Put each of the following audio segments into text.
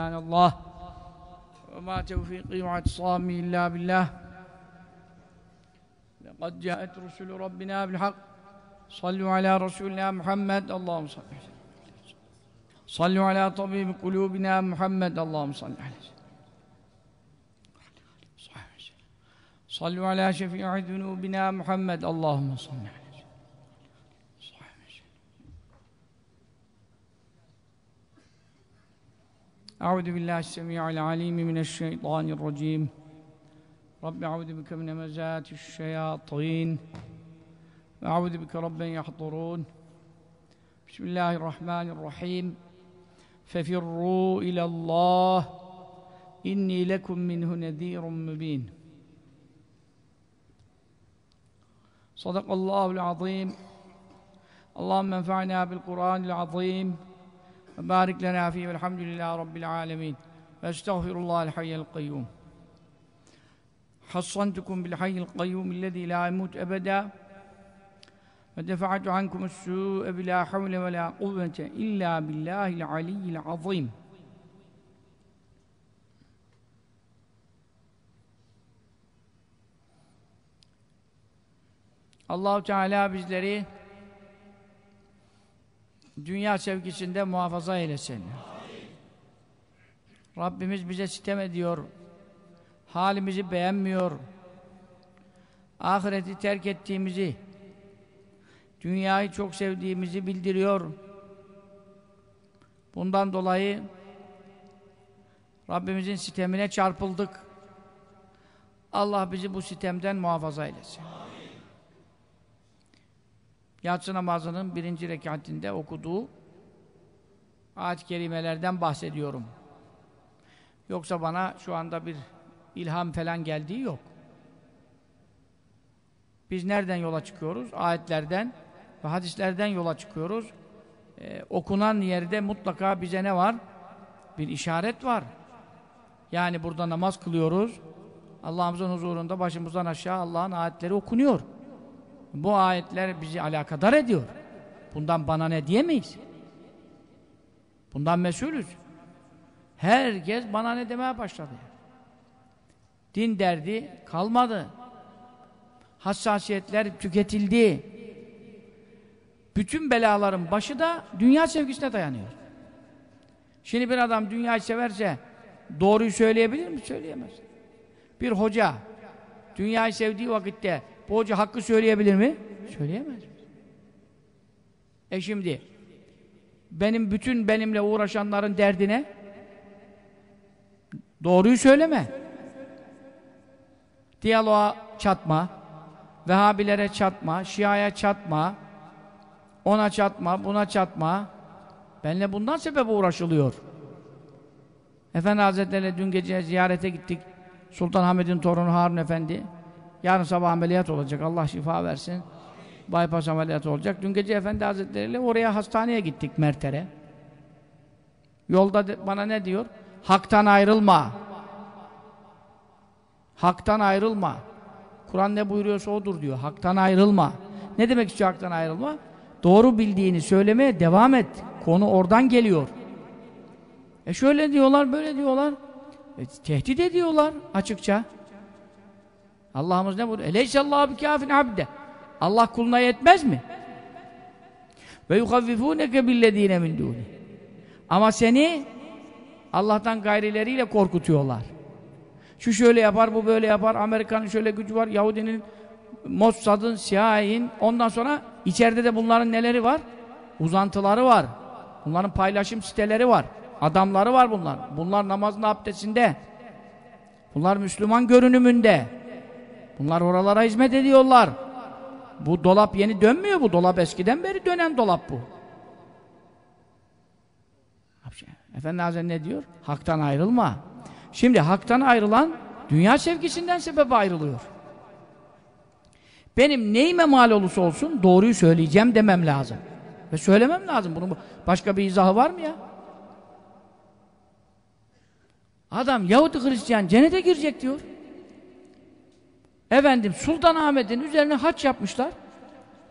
سبحان الله. وما توفيقي واعتصامي إلا بالله. لقد جاءت رسل ربنا بالحق. صلوا على رسولنا محمد. اللهم صل عليه. صلوا على طبيب قلوبنا محمد. اللهم صل عليه. صلوا على شفيع ذنوبنا محمد. اللهم صل عليه وسلم. أعوذ بالله السميع العليم من الشيطان الرجيم. رب أعوذ بك من همزات الشياطين. وأعوذ بك رب يحضرون. بسم الله الرحمن الرحيم. ففروا إلى الله. إني لكم منه نذير مبين. صدق الله العظيم. اللهم انفعنا بالقرآن العظيم. وبارك لنا فيه والحمد لله رب العالمين. واستغفر الله الحي القيوم. حصنتكم بالحي القيوم الذي لا يموت أبدا. ودفعت عنكم السوء بلا حول ولا قوة إلا بالله العلي العظيم. Allahu Teala bizleri dünya sevgisinde muhafaza eylesin. Rabbimiz bize sitem ediyor. Halimizi beğenmiyor. Ahireti terk ettiğimizi, dünyayı çok sevdiğimizi bildiriyor. Bundan dolayı Rabbimizin sitemine çarpıldık. Allah bizi bu sitemden muhafaza eylesin. Yatsı namazının birinci rekatinde okuduğu ayet-i kerimelerden bahsediyorum. Yoksa bana şu anda bir ilham falan geldiği yok. Biz nereden yola çıkıyoruz? Ayetlerden ve hadislerden yola çıkıyoruz. Ee, okunan yerde mutlaka bize ne var? Bir işaret var. Yani burada namaz kılıyoruz. Allah'ımızın huzurunda başımızdan aşağı Allah'ın ayetleri okunuyor. Bu ayetler bizi alakadar ediyor. Bundan bana ne diyemeyiz. Bundan mesulüz. Herkes bana ne demeye başladı. Din derdi kalmadı. Hassasiyetler tüketildi. Bütün belaların başı da dünya sevgisine dayanıyor. Şimdi bir adam dünyayı severse doğruyu söyleyebilir mi? Söyleyemez. Bir hoca dünyayı sevdiği vakitte bu hoca hakkı söyleyebilir mi? Söyleyemez. E şimdi benim bütün benimle uğraşanların derdine doğruyu söyleme. Diyaloğa çatma. Vehhabilere çatma. Şia'ya çatma. Ona çatma. Buna çatma. Benle bundan sebep uğraşılıyor. Efendi Hazretleri dün gece ziyarete gittik. Sultan Hamid'in torunu Harun Efendi. Yarın sabah ameliyat olacak. Allah şifa versin. Bypass ameliyatı olacak. Dün gece Efendi Hazretleri ile oraya hastaneye gittik Merter'e. Yolda bana ne diyor? Hak'tan ayrılma. Hak'tan ayrılma. Kur'an ne buyuruyorsa odur diyor. Hak'tan ayrılma. Ne demek istiyor hak'tan ayrılma? Doğru bildiğini söylemeye devam et. Konu oradan geliyor. E şöyle diyorlar, böyle diyorlar. E, tehdit ediyorlar açıkça. Allah'ımız ne buyuruyor? Eleysallahu bikâfin abde. Allah kuluna yetmez mi? Ve yukavvifûneke billezîne min dûni. Ama seni Allah'tan gayrileriyle korkutuyorlar. Şu şöyle yapar, bu böyle yapar, Amerika'nın şöyle gücü var, Yahudinin, Mossad'ın, CIA'nin, ondan sonra içeride de bunların neleri var? Uzantıları var. Bunların paylaşım siteleri var. Adamları var bunlar. Bunlar namazın abdestinde. Bunlar Müslüman görünümünde. Bunlar oralara hizmet ediyorlar. Bu dolap yeni dönmüyor bu. Dolap eskiden beri dönen dolap bu. Efendi Hazretleri ne diyor? Hak'tan ayrılma. Şimdi haktan ayrılan dünya sevgisinden sebep ayrılıyor. Benim neyime mal olursa olsun doğruyu söyleyeceğim demem lazım. Ve söylemem lazım. Bunun başka bir izahı var mı ya? Adam Yahudi Hristiyan cennete girecek diyor. Efendim Sultanahmet'in üzerine haç yapmışlar.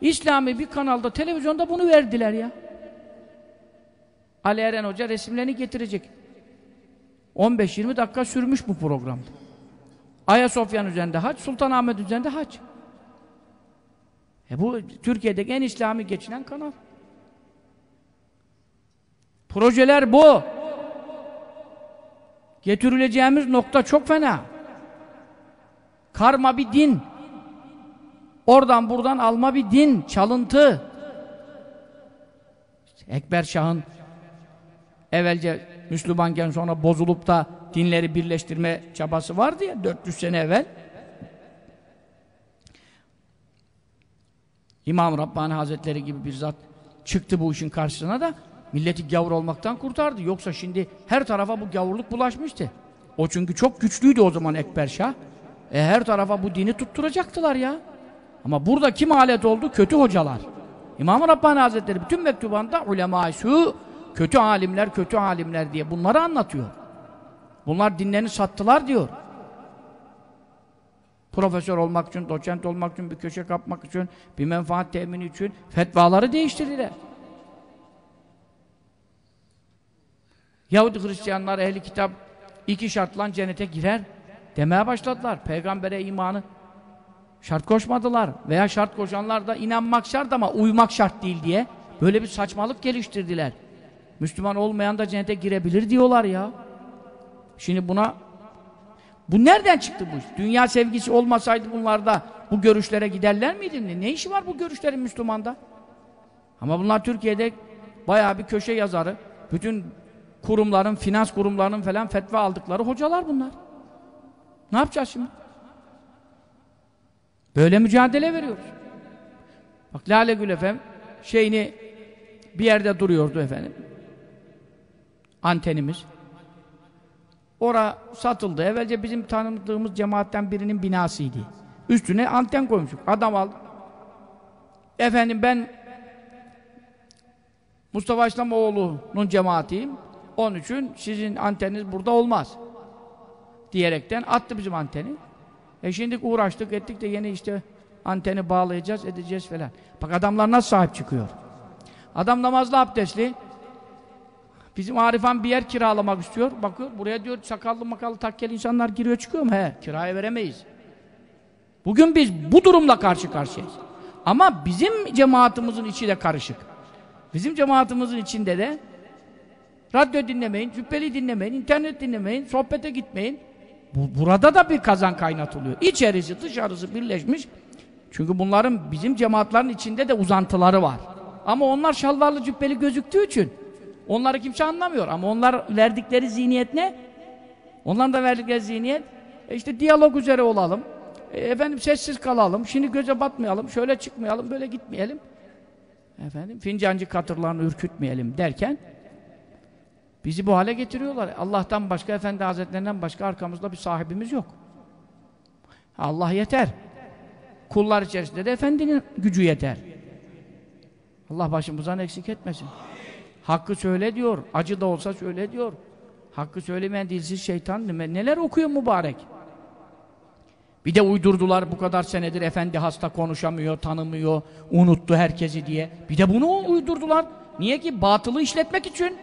İslami bir kanalda, televizyonda bunu verdiler ya. Ali Eren Hoca resimlerini getirecek. 15-20 dakika sürmüş bu programda. Ayasofya'nın üzerinde hac, Sultanahmet üzerinde hac. E bu Türkiye'deki en İslami geçinen kanal. Projeler bu. Getirileceğimiz nokta çok fena. Karma bir din. Oradan buradan alma bir din, çalıntı. Ekber Şah'ın evvelce Müslümanken sonra bozulup da dinleri birleştirme çabası vardı ya 400 sene evvel. İmam Rabbani Hazretleri gibi bir zat çıktı bu işin karşısına da milleti gavur olmaktan kurtardı. Yoksa şimdi her tarafa bu gavurluk bulaşmıştı. O çünkü çok güçlüydü o zaman Ekber Şah. E her tarafa bu dini tutturacaktılar ya. Ama burada kim alet oldu? Kötü hocalar. İmam-ı Rabbani Hazretleri bütün mektubanda ulema şu kötü alimler, kötü alimler diye bunları anlatıyor. Bunlar dinlerini sattılar diyor. Profesör olmak için, doçent olmak için, bir köşe kapmak için, bir menfaat temini için fetvaları değiştirdiler. Yahudi Hristiyanlar, ehli kitap iki şartla cennete girer demeye başladılar. Peygamber'e imanı şart koşmadılar. Veya şart koşanlar da inanmak şart ama uymak şart değil diye böyle bir saçmalık geliştirdiler. Müslüman olmayan da cennete girebilir diyorlar ya. Şimdi buna bu nereden çıktı bu iş? Dünya sevgisi olmasaydı bunlarda bu görüşlere giderler miydi? Ne işi var bu görüşlerin Müslümanda? Ama bunlar Türkiye'de bayağı bir köşe yazarı. Bütün kurumların, finans kurumlarının falan fetva aldıkları hocalar bunlar. Ne yapacağız şimdi? Böyle mücadele veriyoruz. Bak Lale Gül efendim şeyini bir yerde duruyordu efendim. Antenimiz. Ora satıldı. Evvelce bizim tanıdığımız cemaatten birinin binasıydı. Üstüne anten koymuşuk. Adam aldı. Efendim ben Mustafa İslamoğlu'nun cemaatiyim. Onun için sizin anteniniz burada olmaz. Diyerekten attı bizim anteni. E şimdi uğraştık ettik de yeni işte anteni bağlayacağız edeceğiz falan. Bak adamlar nasıl sahip çıkıyor. Adam namazlı abdestli. Bizim Arifan bir yer kiralamak istiyor. Bakıyor buraya diyor sakallı makallı takkeli insanlar giriyor çıkıyor mu? He kiraya veremeyiz. Bugün biz bu durumla karşı karşıyayız. Ama bizim cemaatimizin içi de karışık. Bizim cemaatimizin içinde de radyo dinlemeyin, cübbeli dinlemeyin, internet dinlemeyin, sohbete gitmeyin. Bu, burada da bir kazan kaynatılıyor. İçerisi dışarısı birleşmiş. Çünkü bunların bizim cemaatlerin içinde de uzantıları var. Ama onlar şalvarlı cübbeli gözüktüğü için onları kimse anlamıyor. Ama onlar verdikleri zihniyet ne? Onların da verdikleri zihniyet e işte diyalog üzere olalım. E efendim sessiz kalalım. Şimdi göze batmayalım. Şöyle çıkmayalım. Böyle gitmeyelim. Efendim fincancı katırlarını ürkütmeyelim derken bizi bu hale getiriyorlar. Allah'tan başka, Efendi Hazretlerinden başka arkamızda bir sahibimiz yok. Allah yeter. Kullar içerisinde de Efendinin gücü yeter. Allah başımızdan eksik etmesin. Hakkı söyle diyor. Acı da olsa söyle diyor. Hakkı söylemeyen dilsiz şeytan neler okuyor mübarek. Bir de uydurdular bu kadar senedir efendi hasta konuşamıyor, tanımıyor, unuttu herkesi diye. Bir de bunu uydurdular. Niye ki? Batılı işletmek için.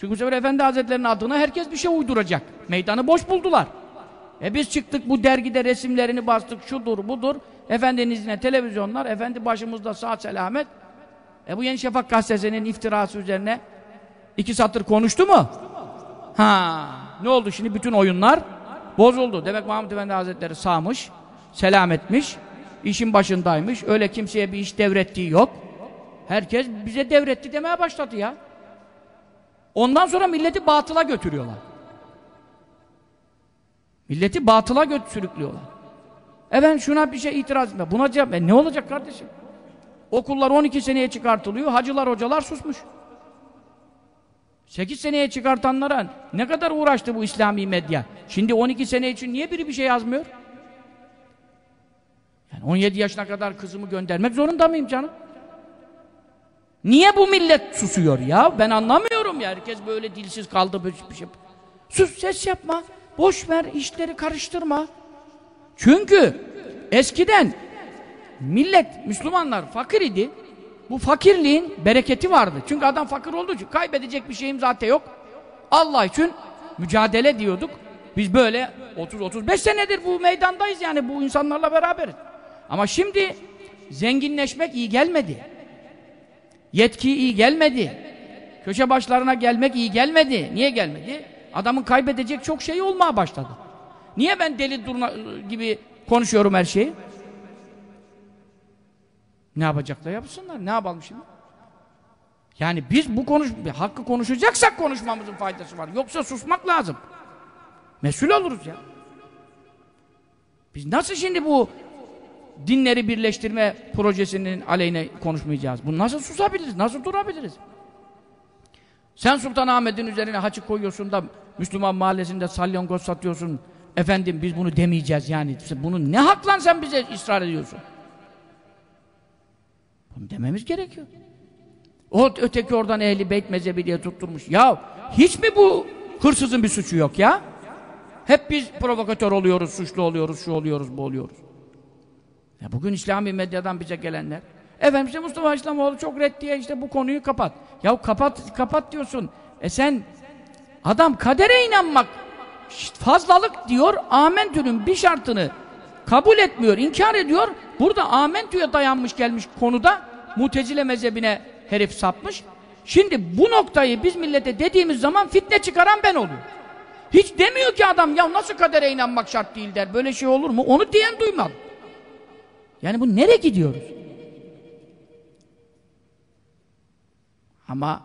Çünkü bu sefer Efendi Hazretleri'nin adına herkes bir şey uyduracak. Meydanı boş buldular. E biz çıktık bu dergide resimlerini bastık, şudur budur. Efendinin izine televizyonlar, Efendi başımızda sağ selamet. E bu Yeni Şafak gazetesinin iftirası üzerine iki satır konuştu mu? Ha, ne oldu şimdi bütün oyunlar? Bozuldu. Demek Mahmud Efendi Hazretleri sağmış, selametmiş, işin başındaymış. Öyle kimseye bir iş devrettiği yok. Herkes bize devretti demeye başladı ya. Ondan sonra milleti batıla götürüyorlar. Milleti batıla göt sürüklüyorlar. Efendim şuna bir şey itiraz etme. Buna cevap e ne olacak kardeşim? Okullar 12 seneye çıkartılıyor. Hacılar hocalar susmuş. 8 seneye çıkartanlara ne kadar uğraştı bu İslami medya? Şimdi 12 sene için niye biri bir şey yazmıyor? Yani 17 yaşına kadar kızımı göndermek zorunda mıyım canım? Niye bu millet susuyor ya? Ben anlamıyorum ya. Herkes böyle dilsiz kaldı bir şey. Sus ses yapma. Boş ver işleri karıştırma. Çünkü eskiden millet, Müslümanlar fakir idi. Bu fakirliğin bereketi vardı. Çünkü adam fakir olduğu için kaybedecek bir şeyim zaten yok. Allah için mücadele diyorduk. Biz böyle 30-35 senedir bu meydandayız yani bu insanlarla beraberiz. Ama şimdi zenginleşmek iyi gelmedi. Yetki iyi gelmedi. Köşe başlarına gelmek iyi gelmedi. Niye gelmedi? Adamın kaybedecek çok şey olmaya başladı. Niye ben deli durna gibi konuşuyorum her şeyi? Ne yapacaklar yapsınlar. Ne yapalım şimdi? Yani biz bu konuş hakkı konuşacaksak konuşmamızın faydası var. Yoksa susmak lazım. Mesul oluruz ya. Biz nasıl şimdi bu dinleri birleştirme projesinin aleyhine konuşmayacağız? Bu nasıl susabiliriz? Nasıl durabiliriz? Sen Sultanahmet'in üzerine haçı koyuyorsun da Müslüman mahallesinde salyangoz satıyorsun. Efendim biz bunu demeyeceğiz yani. Bunu ne haklan sen bize ısrar ediyorsun? Bunu dememiz gerekiyor. O öteki oradan ehli beyt mezhebi diye tutturmuş. Ya hiç mi bu hırsızın bir suçu yok ya? Hep biz provokatör oluyoruz, suçlu oluyoruz, şu oluyoruz, bu oluyoruz. Ya bugün İslami medyadan bize gelenler efendim işte Mustafa İslamoğlu çok reddiye işte bu konuyu kapat. Ya kapat kapat diyorsun. E sen adam kadere inanmak fazlalık diyor, amentünün bir şartını kabul etmiyor, inkar ediyor. Burada amentüye dayanmış gelmiş konuda mutezile mezhebine herif sapmış. Şimdi bu noktayı biz millete dediğimiz zaman fitne çıkaran ben oluyorum. Hiç demiyor ki adam ya nasıl kadere inanmak şart değil der. Böyle şey olur mu? Onu diyen duymam. Yani bu nereye gidiyoruz? Ama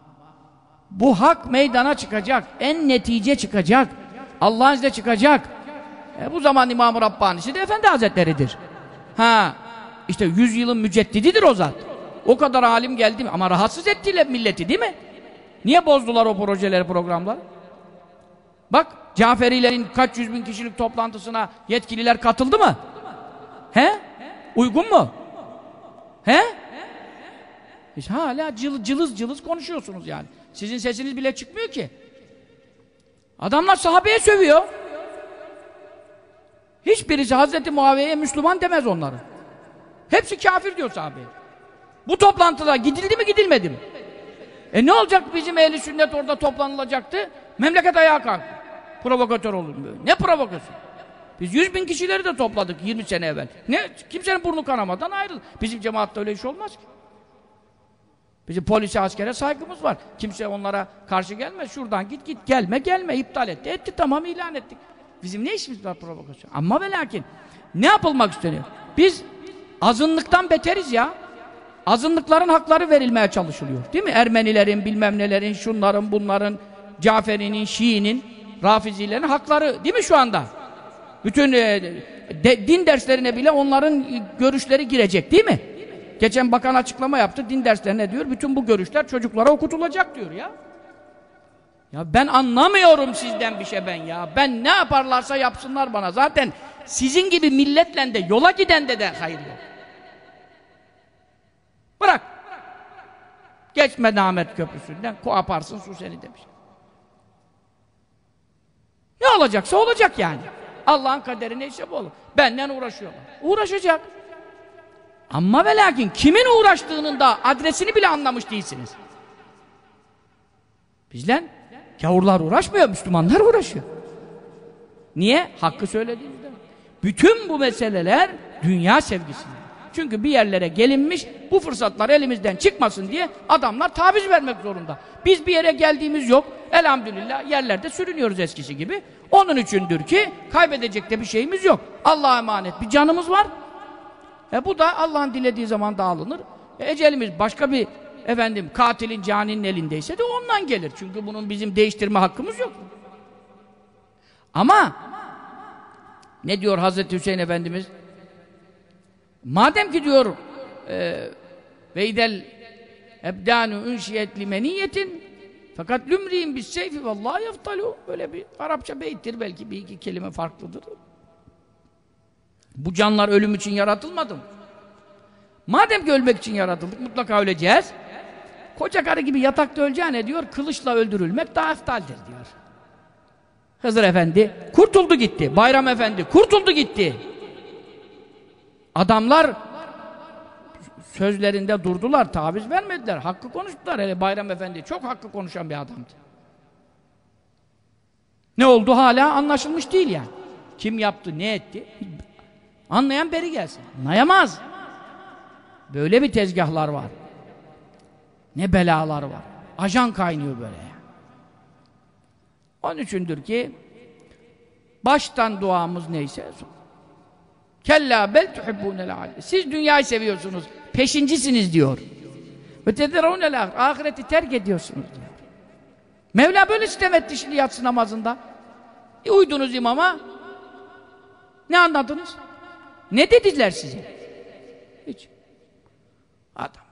bu hak meydana çıkacak. En netice çıkacak. Allah'ın izniyle çıkacak. E bu zaman İmam-ı Rabbani'si de Efendi Hazretleri'dir. Ha, işte yüz yılın müceddididir o zat. O kadar alim geldi mi? Ama rahatsız ettiler milleti değil mi? Niye bozdular o projeleri, programları? Bak, Caferilerin kaç yüz bin kişilik toplantısına yetkililer katıldı mı? He? Uygun mu? He? Hiç hala cıl, cılız cılız konuşuyorsunuz yani. Sizin sesiniz bile çıkmıyor ki. Adamlar sahabeye sövüyor. Hiçbirisi Hazreti Muaviye'ye Müslüman demez onları. Hepsi kafir diyor sahabeye. Bu toplantıda gidildi mi gidilmedi mi? E ne olacak bizim ehli sünnet orada toplanılacaktı? Memleket ayağa kalktı. Provokatör olun. Ne provokasyon? Biz yüz bin kişileri de topladık 20 sene evvel. Ne? Kimsenin burnu kanamadan ayrıldı. Bizim cemaatte öyle iş olmaz ki. Bizim polise, askere saygımız var. Kimse onlara karşı gelmez. Şuradan git git gelme gelme iptal etti. Etti tamam ilan ettik. Bizim ne işimiz var provokasyon? Ama ve lakin ne yapılmak isteniyor? Biz azınlıktan beteriz ya. Azınlıkların hakları verilmeye çalışılıyor. Değil mi? Ermenilerin, bilmem nelerin, şunların, bunların, Caferi'nin, Şii'nin, Rafizilerin hakları değil mi şu anda? Bütün e, de, din derslerine bile onların görüşleri girecek değil mi? Geçen bakan açıklama yaptı. Din derslerine diyor. Bütün bu görüşler çocuklara okutulacak diyor ya. Ya ben anlamıyorum sizden bir şey ben ya. Ben ne yaparlarsa yapsınlar bana. Zaten sizin gibi milletle de yola giden de de hayır yok. Bırak. Geçme Ahmet Köprüsü'nden koaparsın su seni demiş. Ne olacaksa olacak yani. Allah'ın kaderi neyse bu olur. Benden uğraşıyorlar. Uğraşacak. Ama ve lakin kimin uğraştığının da adresini bile anlamış değilsiniz. Bizden gavurlar uğraşmıyor, Müslümanlar uğraşıyor. Niye? Hakkı söylediğimizde. Bütün bu meseleler dünya sevgisinden. Çünkü bir yerlere gelinmiş, bu fırsatlar elimizden çıkmasın diye adamlar taviz vermek zorunda. Biz bir yere geldiğimiz yok. Elhamdülillah yerlerde sürünüyoruz eskisi gibi. Onun içindir ki kaybedecek de bir şeyimiz yok. Allah'a emanet bir canımız var. E bu da Allah'ın dilediği zaman dağılınır. E ecelimiz başka bir efendim katilin caninin elindeyse de ondan gelir. Çünkü bunun bizim değiştirme hakkımız yok. Ama ne diyor Hazreti Hüseyin Efendimiz? Madem ki diyor e, ve idel ebdanu unşiyet limeniyetin fakat lümriyin bis seyfi vallahi yaftalu böyle bir Arapça beyittir belki bir iki kelime farklıdır. Bu canlar ölüm için yaratılmadı mı? Madem ki ölmek için yaratıldık mutlaka öleceğiz. Koca karı gibi yatakta öleceğine diyor kılıçla öldürülmek daha eftaldir diyor. Hızır Efendi kurtuldu gitti. Bayram Efendi kurtuldu gitti. Adamlar sözlerinde durdular, taviz vermediler, hakkı konuştular. Hele Bayram Efendi çok hakkı konuşan bir adamdı. Ne oldu hala anlaşılmış değil yani. Kim yaptı, ne etti? Anlayan beri gelsin. Anlayamaz. Böyle bir tezgahlar var. Ne belalar var. Ajan kaynıyor böyle. Onun içindir ki baştan duamız neyse Kella bel tuhibbunel âle. Siz dünyayı seviyorsunuz. Peşincisiniz diyor. Ve tederûnel Ahireti terk ediyorsunuz diyor. Mevla böyle sistem etti şimdi yatsı namazında. E, uydunuz imama. Ne anladınız? Ne dediler size? Hiç. Adam.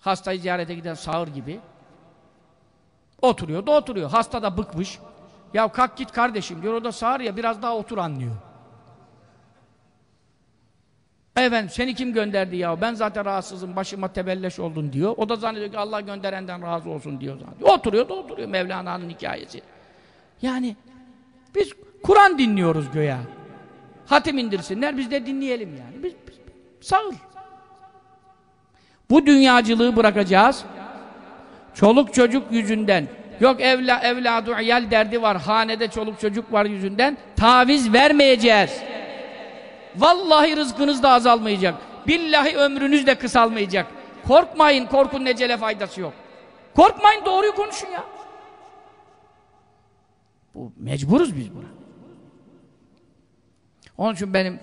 Hastayı ziyarete giden sağır gibi. Oturuyor da oturuyor. Hasta da bıkmış. Ya kalk git kardeşim diyor. O da sağır ya biraz daha otur anlıyor. Efendim seni kim gönderdi ya? Ben zaten rahatsızım, başıma tebelleş oldun diyor. O da zannediyor ki Allah gönderenden razı olsun diyor zannediyor. Oturuyor da oturuyor Mevlana'nın hikayesi. Yani biz Kur'an dinliyoruz göya. Hatim indirsinler biz de dinleyelim yani. Biz, biz sağır. Bu dünyacılığı bırakacağız. Çoluk çocuk yüzünden yok evla evladu iyal derdi var. Hanede çoluk çocuk var yüzünden taviz vermeyeceğiz. Vallahi rızkınız da azalmayacak. Billahi ömrünüz de kısalmayacak. Korkmayın, korkun necele faydası yok. Korkmayın, doğruyu konuşun ya. Bu mecburuz biz buna. Onun için benim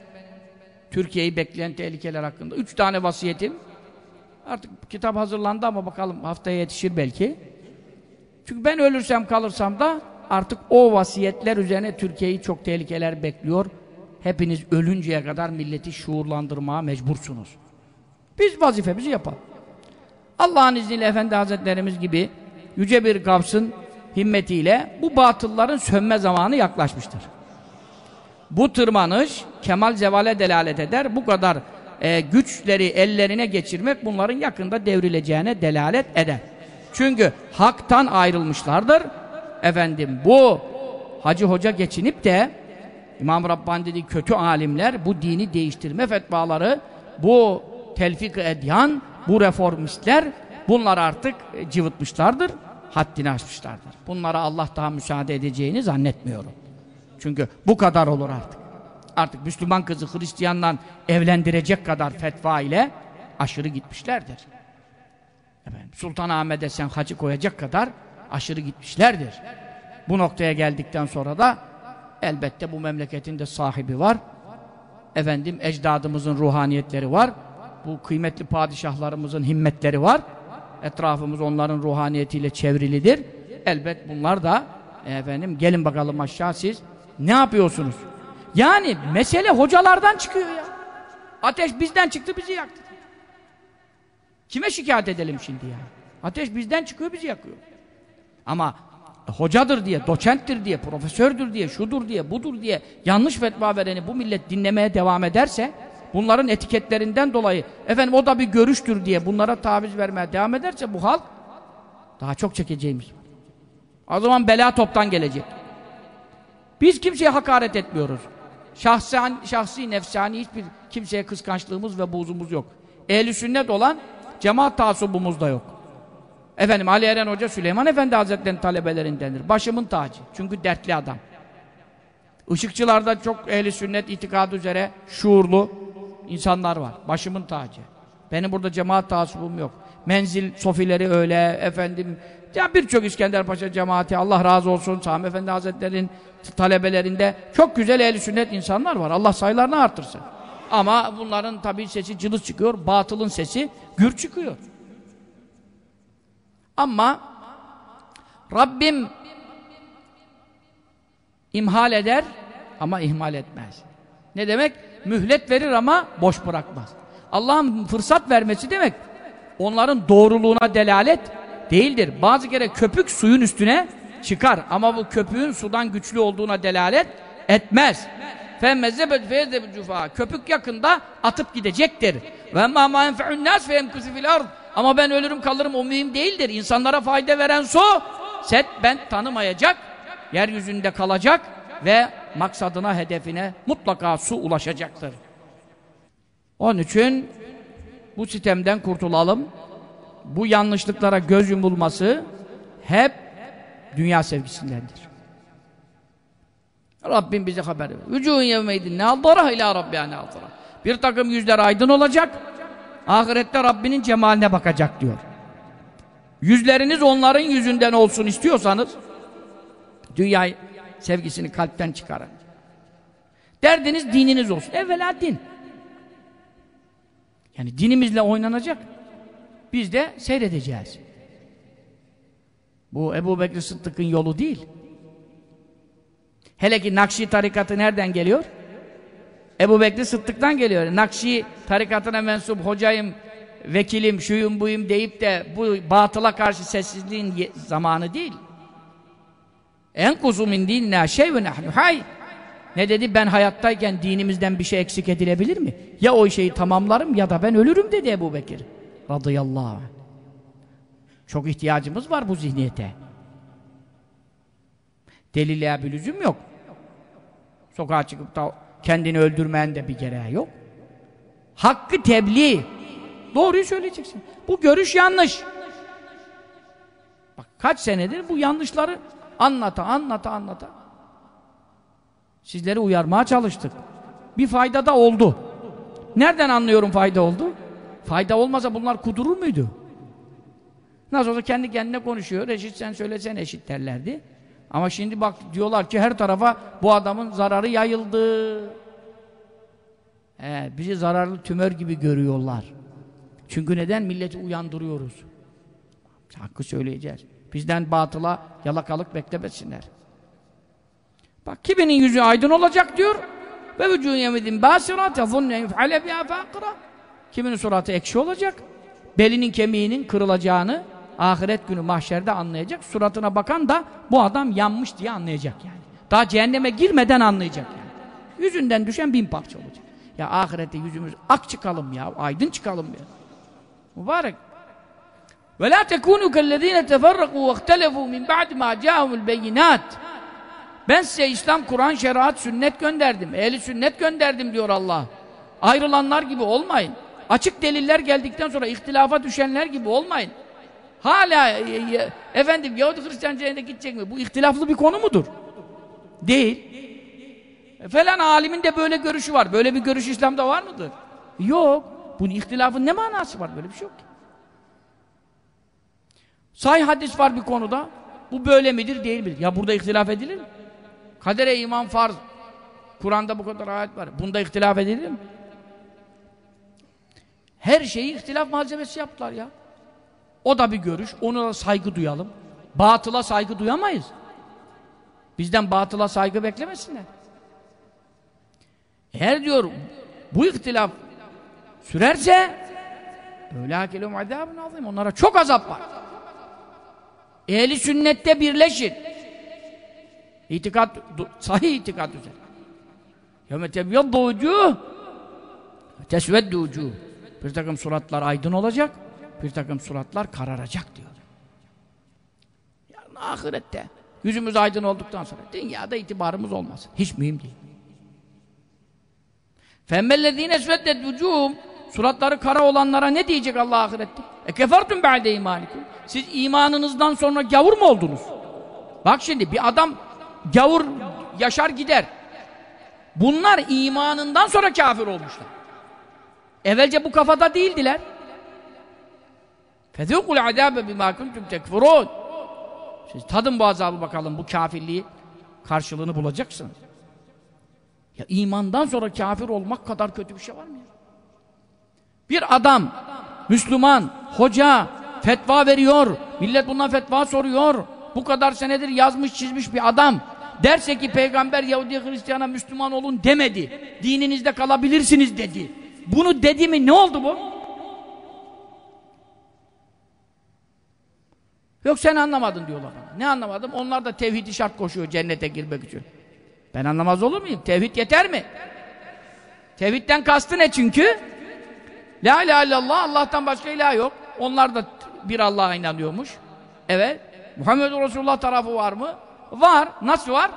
Türkiye'yi bekleyen tehlikeler hakkında üç tane vasiyetim. Artık kitap hazırlandı ama bakalım haftaya yetişir belki. Çünkü ben ölürsem kalırsam da artık o vasiyetler üzerine Türkiye'yi çok tehlikeler bekliyor hepiniz ölünceye kadar milleti şuurlandırmaya mecbursunuz. Biz vazifemizi yapalım. Allah'ın izniyle Efendi Hazretlerimiz gibi yüce bir gavsın himmetiyle bu batılların sönme zamanı yaklaşmıştır. Bu tırmanış kemal zevale delalet eder. Bu kadar e, güçleri ellerine geçirmek bunların yakında devrileceğine delalet eder. Çünkü haktan ayrılmışlardır. Efendim bu Hacı Hoca geçinip de İmam Rabbani dedi kötü alimler bu dini değiştirme fetvaları bu telfik edyan bu reformistler bunlar artık e, cıvıtmışlardır haddini aşmışlardır. Bunlara Allah daha müsaade edeceğini zannetmiyorum. Çünkü bu kadar olur artık. Artık Müslüman kızı Hristiyanla evlendirecek kadar fetva ile aşırı gitmişlerdir. Efendim, Sultanahmet'e sen hacı koyacak kadar aşırı gitmişlerdir. Bu noktaya geldikten sonra da Elbette bu memleketin de sahibi var. Efendim ecdadımızın ruhaniyetleri var. Bu kıymetli padişahlarımızın himmetleri var. Etrafımız onların ruhaniyetiyle çevrilidir. Elbet bunlar da efendim gelin bakalım aşağı siz ne yapıyorsunuz? Yani mesele hocalardan çıkıyor ya. Ateş bizden çıktı bizi yaktı. Kime şikayet edelim şimdi yani? Ateş bizden çıkıyor bizi yakıyor. Ama hocadır diye, doçenttir diye, profesördür diye, şudur diye, budur diye yanlış fetva vereni bu millet dinlemeye devam ederse bunların etiketlerinden dolayı efendim o da bir görüştür diye bunlara taviz vermeye devam ederse bu halk daha çok çekeceğimiz O zaman bela toptan gelecek. Biz kimseye hakaret etmiyoruz. Şahsen, şahsi, nefsani hiçbir kimseye kıskançlığımız ve buzumuz yok. Ehl-i sünnet olan cemaat tasubumuz da yok. Efendim Ali Eren Hoca Süleyman Efendi Hazretleri'nin talebelerindendir. Başımın tacı. Çünkü dertli adam. Işıkçılarda çok ehli sünnet itikadı üzere şuurlu insanlar var. Başımın tacı. Benim burada cemaat tasubum yok. Menzil sofileri öyle efendim ya birçok İskender Paşa cemaati Allah razı olsun Sami Efendi Hazretleri'nin talebelerinde çok güzel ehli sünnet insanlar var. Allah sayılarını artırsın. Ama bunların tabii sesi cılız çıkıyor, batılın sesi gür çıkıyor. Ama Rabbim imhal eder ama ihmal etmez. Ne demek? Mühlet verir ama boş bırakmaz. Allah'ın fırsat vermesi demek onların doğruluğuna delalet değildir. Bazı kere köpük suyun üstüne çıkar ama bu köpüğün sudan güçlü olduğuna delalet etmez. Femmezebet feyzebet cufa. Köpük yakında atıp gidecektir. Ve ma ma enfe'un nas fe emkusu fil ard ama ben ölürüm kalırım o mühim değildir. İnsanlara fayda veren su set ben tanımayacak, yeryüzünde kalacak ve maksadına, hedefine mutlaka su ulaşacaktır. Onun için bu sistemden kurtulalım. Bu yanlışlıklara göz yumulması hep dünya sevgisindendir. Rabbim bize haber ver. Vücuhun yevmeydin nâldara ilâ rabbiha nâldara. Bir takım yüzler aydın olacak. Ahirette Rabbinin cemaline bakacak diyor. Yüzleriniz onların yüzünden olsun istiyorsanız dünya sevgisini kalpten çıkarın. Derdiniz dininiz olsun. Evvela din. Yani dinimizle oynanacak. Biz de seyredeceğiz. Bu Ebu Bekir Sıddık'ın yolu değil. Hele ki Nakşi tarikatı nereden geliyor? Ebu Bekir Sıddık'tan geliyor. Nakşi tarikatına mensup hocayım, vekilim, şuyum buyum deyip de bu batıla karşı sessizliğin zamanı değil. En kuzumin dinna şey ve nahnu hay. Ne dedi? Ben hayattayken dinimizden bir şey eksik edilebilir mi? Ya o şeyi tamamlarım ya da ben ölürüm dedi Ebu Bekir. Radıyallahu anh. Çok ihtiyacımız var bu zihniyete. Deliliğe bir yok. Sokağa çıkıp da kendini öldürmeyen de bir gereği yok. Hakkı tebliğ. Doğruyu söyleyeceksin. Bu görüş yanlış. Bak kaç senedir bu yanlışları anlata anlata anlata. Sizleri uyarmaya çalıştık. Bir fayda da oldu. Nereden anlıyorum fayda oldu? Fayda olmasa bunlar kudurur muydu? Nasıl olsa kendi kendine konuşuyor. Eşit sen söylesen eşit derlerdi. Ama şimdi bak diyorlar ki her tarafa bu adamın zararı yayıldı. He, bizi zararlı tümör gibi görüyorlar. Çünkü neden? Milleti uyandırıyoruz. Hakkı söyleyeceğiz. Bizden batıla yalakalık beklemesinler. Bak kiminin yüzü aydın olacak diyor. Ve vücûn yemidin bâsirât yazunne yuf'ale biha fâkıra. Kiminin suratı ekşi olacak. Belinin kemiğinin kırılacağını ahiret günü mahşerde anlayacak. Suratına bakan da bu adam yanmış diye anlayacak yani. Daha cehenneme girmeden anlayacak yani. Yüzünden düşen bin parça olacak. Ya ahirette yüzümüz ak çıkalım ya, aydın çıkalım ya. Mübarek. Ve la tekunu kellezine teferraku ve ihtelefu min ba'di ma ca'ahumul beyinat. Ben size İslam, Kur'an, şeriat, sünnet gönderdim. Ehli sünnet gönderdim diyor Allah. Ayrılanlar gibi olmayın. Açık deliller geldikten sonra ihtilafa düşenler gibi olmayın. Hala e, e, efendim Yahudi Hristiyan cennete gidecek mi? Bu ihtilaflı bir konu mudur? Değil. E, falan alimin de böyle görüşü var. Böyle bir görüş İslam'da var mıdır? Yok. Bunun ihtilafın ne manası var? Böyle bir şey yok ki. Sahih hadis var bir konuda. Bu böyle midir değil midir? Ya burada ihtilaf edilir mi? Kadere iman farz. Kur'an'da bu kadar ayet var. Bunda ihtilaf edilir mi? Her şeyi ihtilaf malzemesi yaptılar ya. O da bir görüş. Ona saygı duyalım. Batıla saygı duyamayız. Bizden batıla saygı beklemesinler. Eğer diyor bu ihtilaf sürerse öyle azabun azim. Onlara çok azap var. Ehli sünnette birleşin. İtikat, sahih itikat üzere. Yevme tebyaddu vucuh tesveddu vucuh. Bir takım suratlar aydın olacak, bir takım suratlar kararacak diyor. Yani ahirette yüzümüz aydın olduktan sonra dünyada itibarımız olmaz. Hiç mühim değil. Femmellezîne esveddet vücûhum Suratları kara olanlara ne diyecek Allah ahirette? E kefertum ba'de imanikum. Siz imanınızdan sonra gavur mu oldunuz? Bak şimdi bir adam gavur yaşar gider. Bunlar imanından sonra kafir olmuşlar. Evvelce bu kafada değildiler. فَذُوقُ الْعَذَابَ بِمَا كُنْتُمْ تَكْفُرُونَ Siz tadın bu azabı bakalım, bu kafirliği karşılığını bulacaksın. Ya imandan sonra kafir olmak kadar kötü bir şey var mı ya? Bir adam, Müslüman, hoca, fetva veriyor, millet bundan fetva soruyor, bu kadar senedir yazmış çizmiş bir adam, derse ki peygamber Yahudi Hristiyana Müslüman olun demedi, dininizde kalabilirsiniz dedi. Bunu dedi mi ne oldu bu? Yok sen anlamadın diyorlar bana. Ne anlamadım? Onlar da tevhidi şart koşuyor cennete girmek için. Ben anlamaz olur muyum? Tevhid yeter mi? Tevhidden kastı ne çünkü? La ilahe illallah, Allah'tan başka ilah yok. Onlar da bir Allah'a inanıyormuş. Evet. Muhammed Resulullah tarafı var mı? Var. Nasıl var?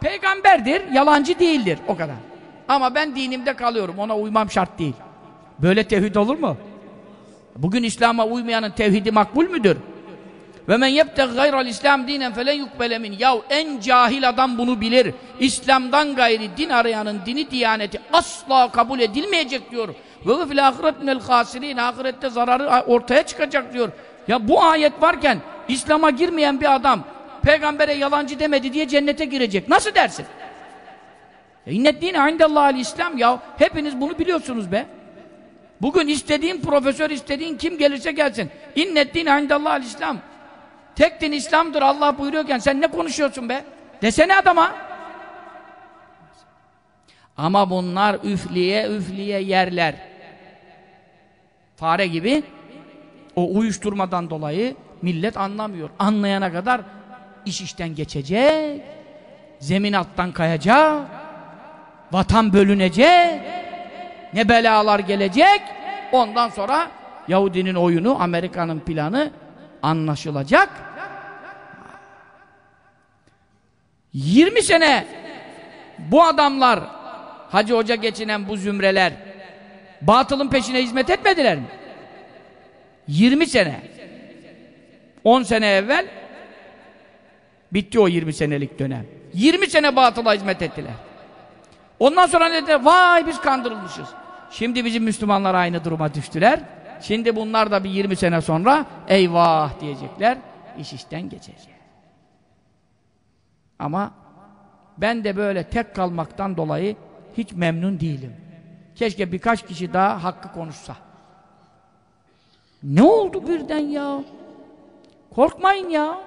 Peygamberdir, yalancı değildir. O kadar. Ama ben dinimde kalıyorum. Ona uymam şart değil. Böyle tevhid olur mu? Bugün İslam'a uymayanın tevhidi makbul müdür? Ve men yebteg gayral İslam dinen felen yukbele min. Yahu en cahil adam bunu bilir. İslam'dan gayri din arayanın dini diyaneti asla kabul edilmeyecek diyor. Ve fil ahiret minel hasirin. Ahirette zararı ortaya çıkacak diyor. Ya bu ayet varken İslam'a girmeyen bir adam peygambere yalancı demedi diye cennete girecek. Nasıl dersin? İnnet dine indellâhil İslam ya. Hepiniz bunu biliyorsunuz be. Bugün istediğin profesör, istediğin kim gelirse gelsin. İnnet dine indellâhil İslam. Tek din İslam'dır Allah buyuruyorken sen ne konuşuyorsun be? Desene adama. Ama bunlar üfliye üfliye yerler. Fare gibi o uyuşturmadan dolayı millet anlamıyor. Anlayana kadar iş işten geçecek, zemin alttan kayacak, vatan bölünecek, ne belalar gelecek, ondan sonra Yahudinin oyunu, Amerika'nın planı anlaşılacak. 20 sene bu adamlar, Hacı Hoca geçinen bu zümreler, batılın peşine hizmet etmediler mi? 20 sene. 10 sene evvel bitti o 20 senelik dönem. 20 sene batıla hizmet ettiler. Ondan sonra ne dediler? Vay biz kandırılmışız. Şimdi bizim Müslümanlar aynı duruma düştüler. Şimdi bunlar da bir 20 sene sonra eyvah diyecekler. İş işten geçecek. Ama ben de böyle tek kalmaktan dolayı hiç memnun değilim. Keşke birkaç kişi daha hakkı konuşsa. Ne oldu birden ya? Korkmayın ya.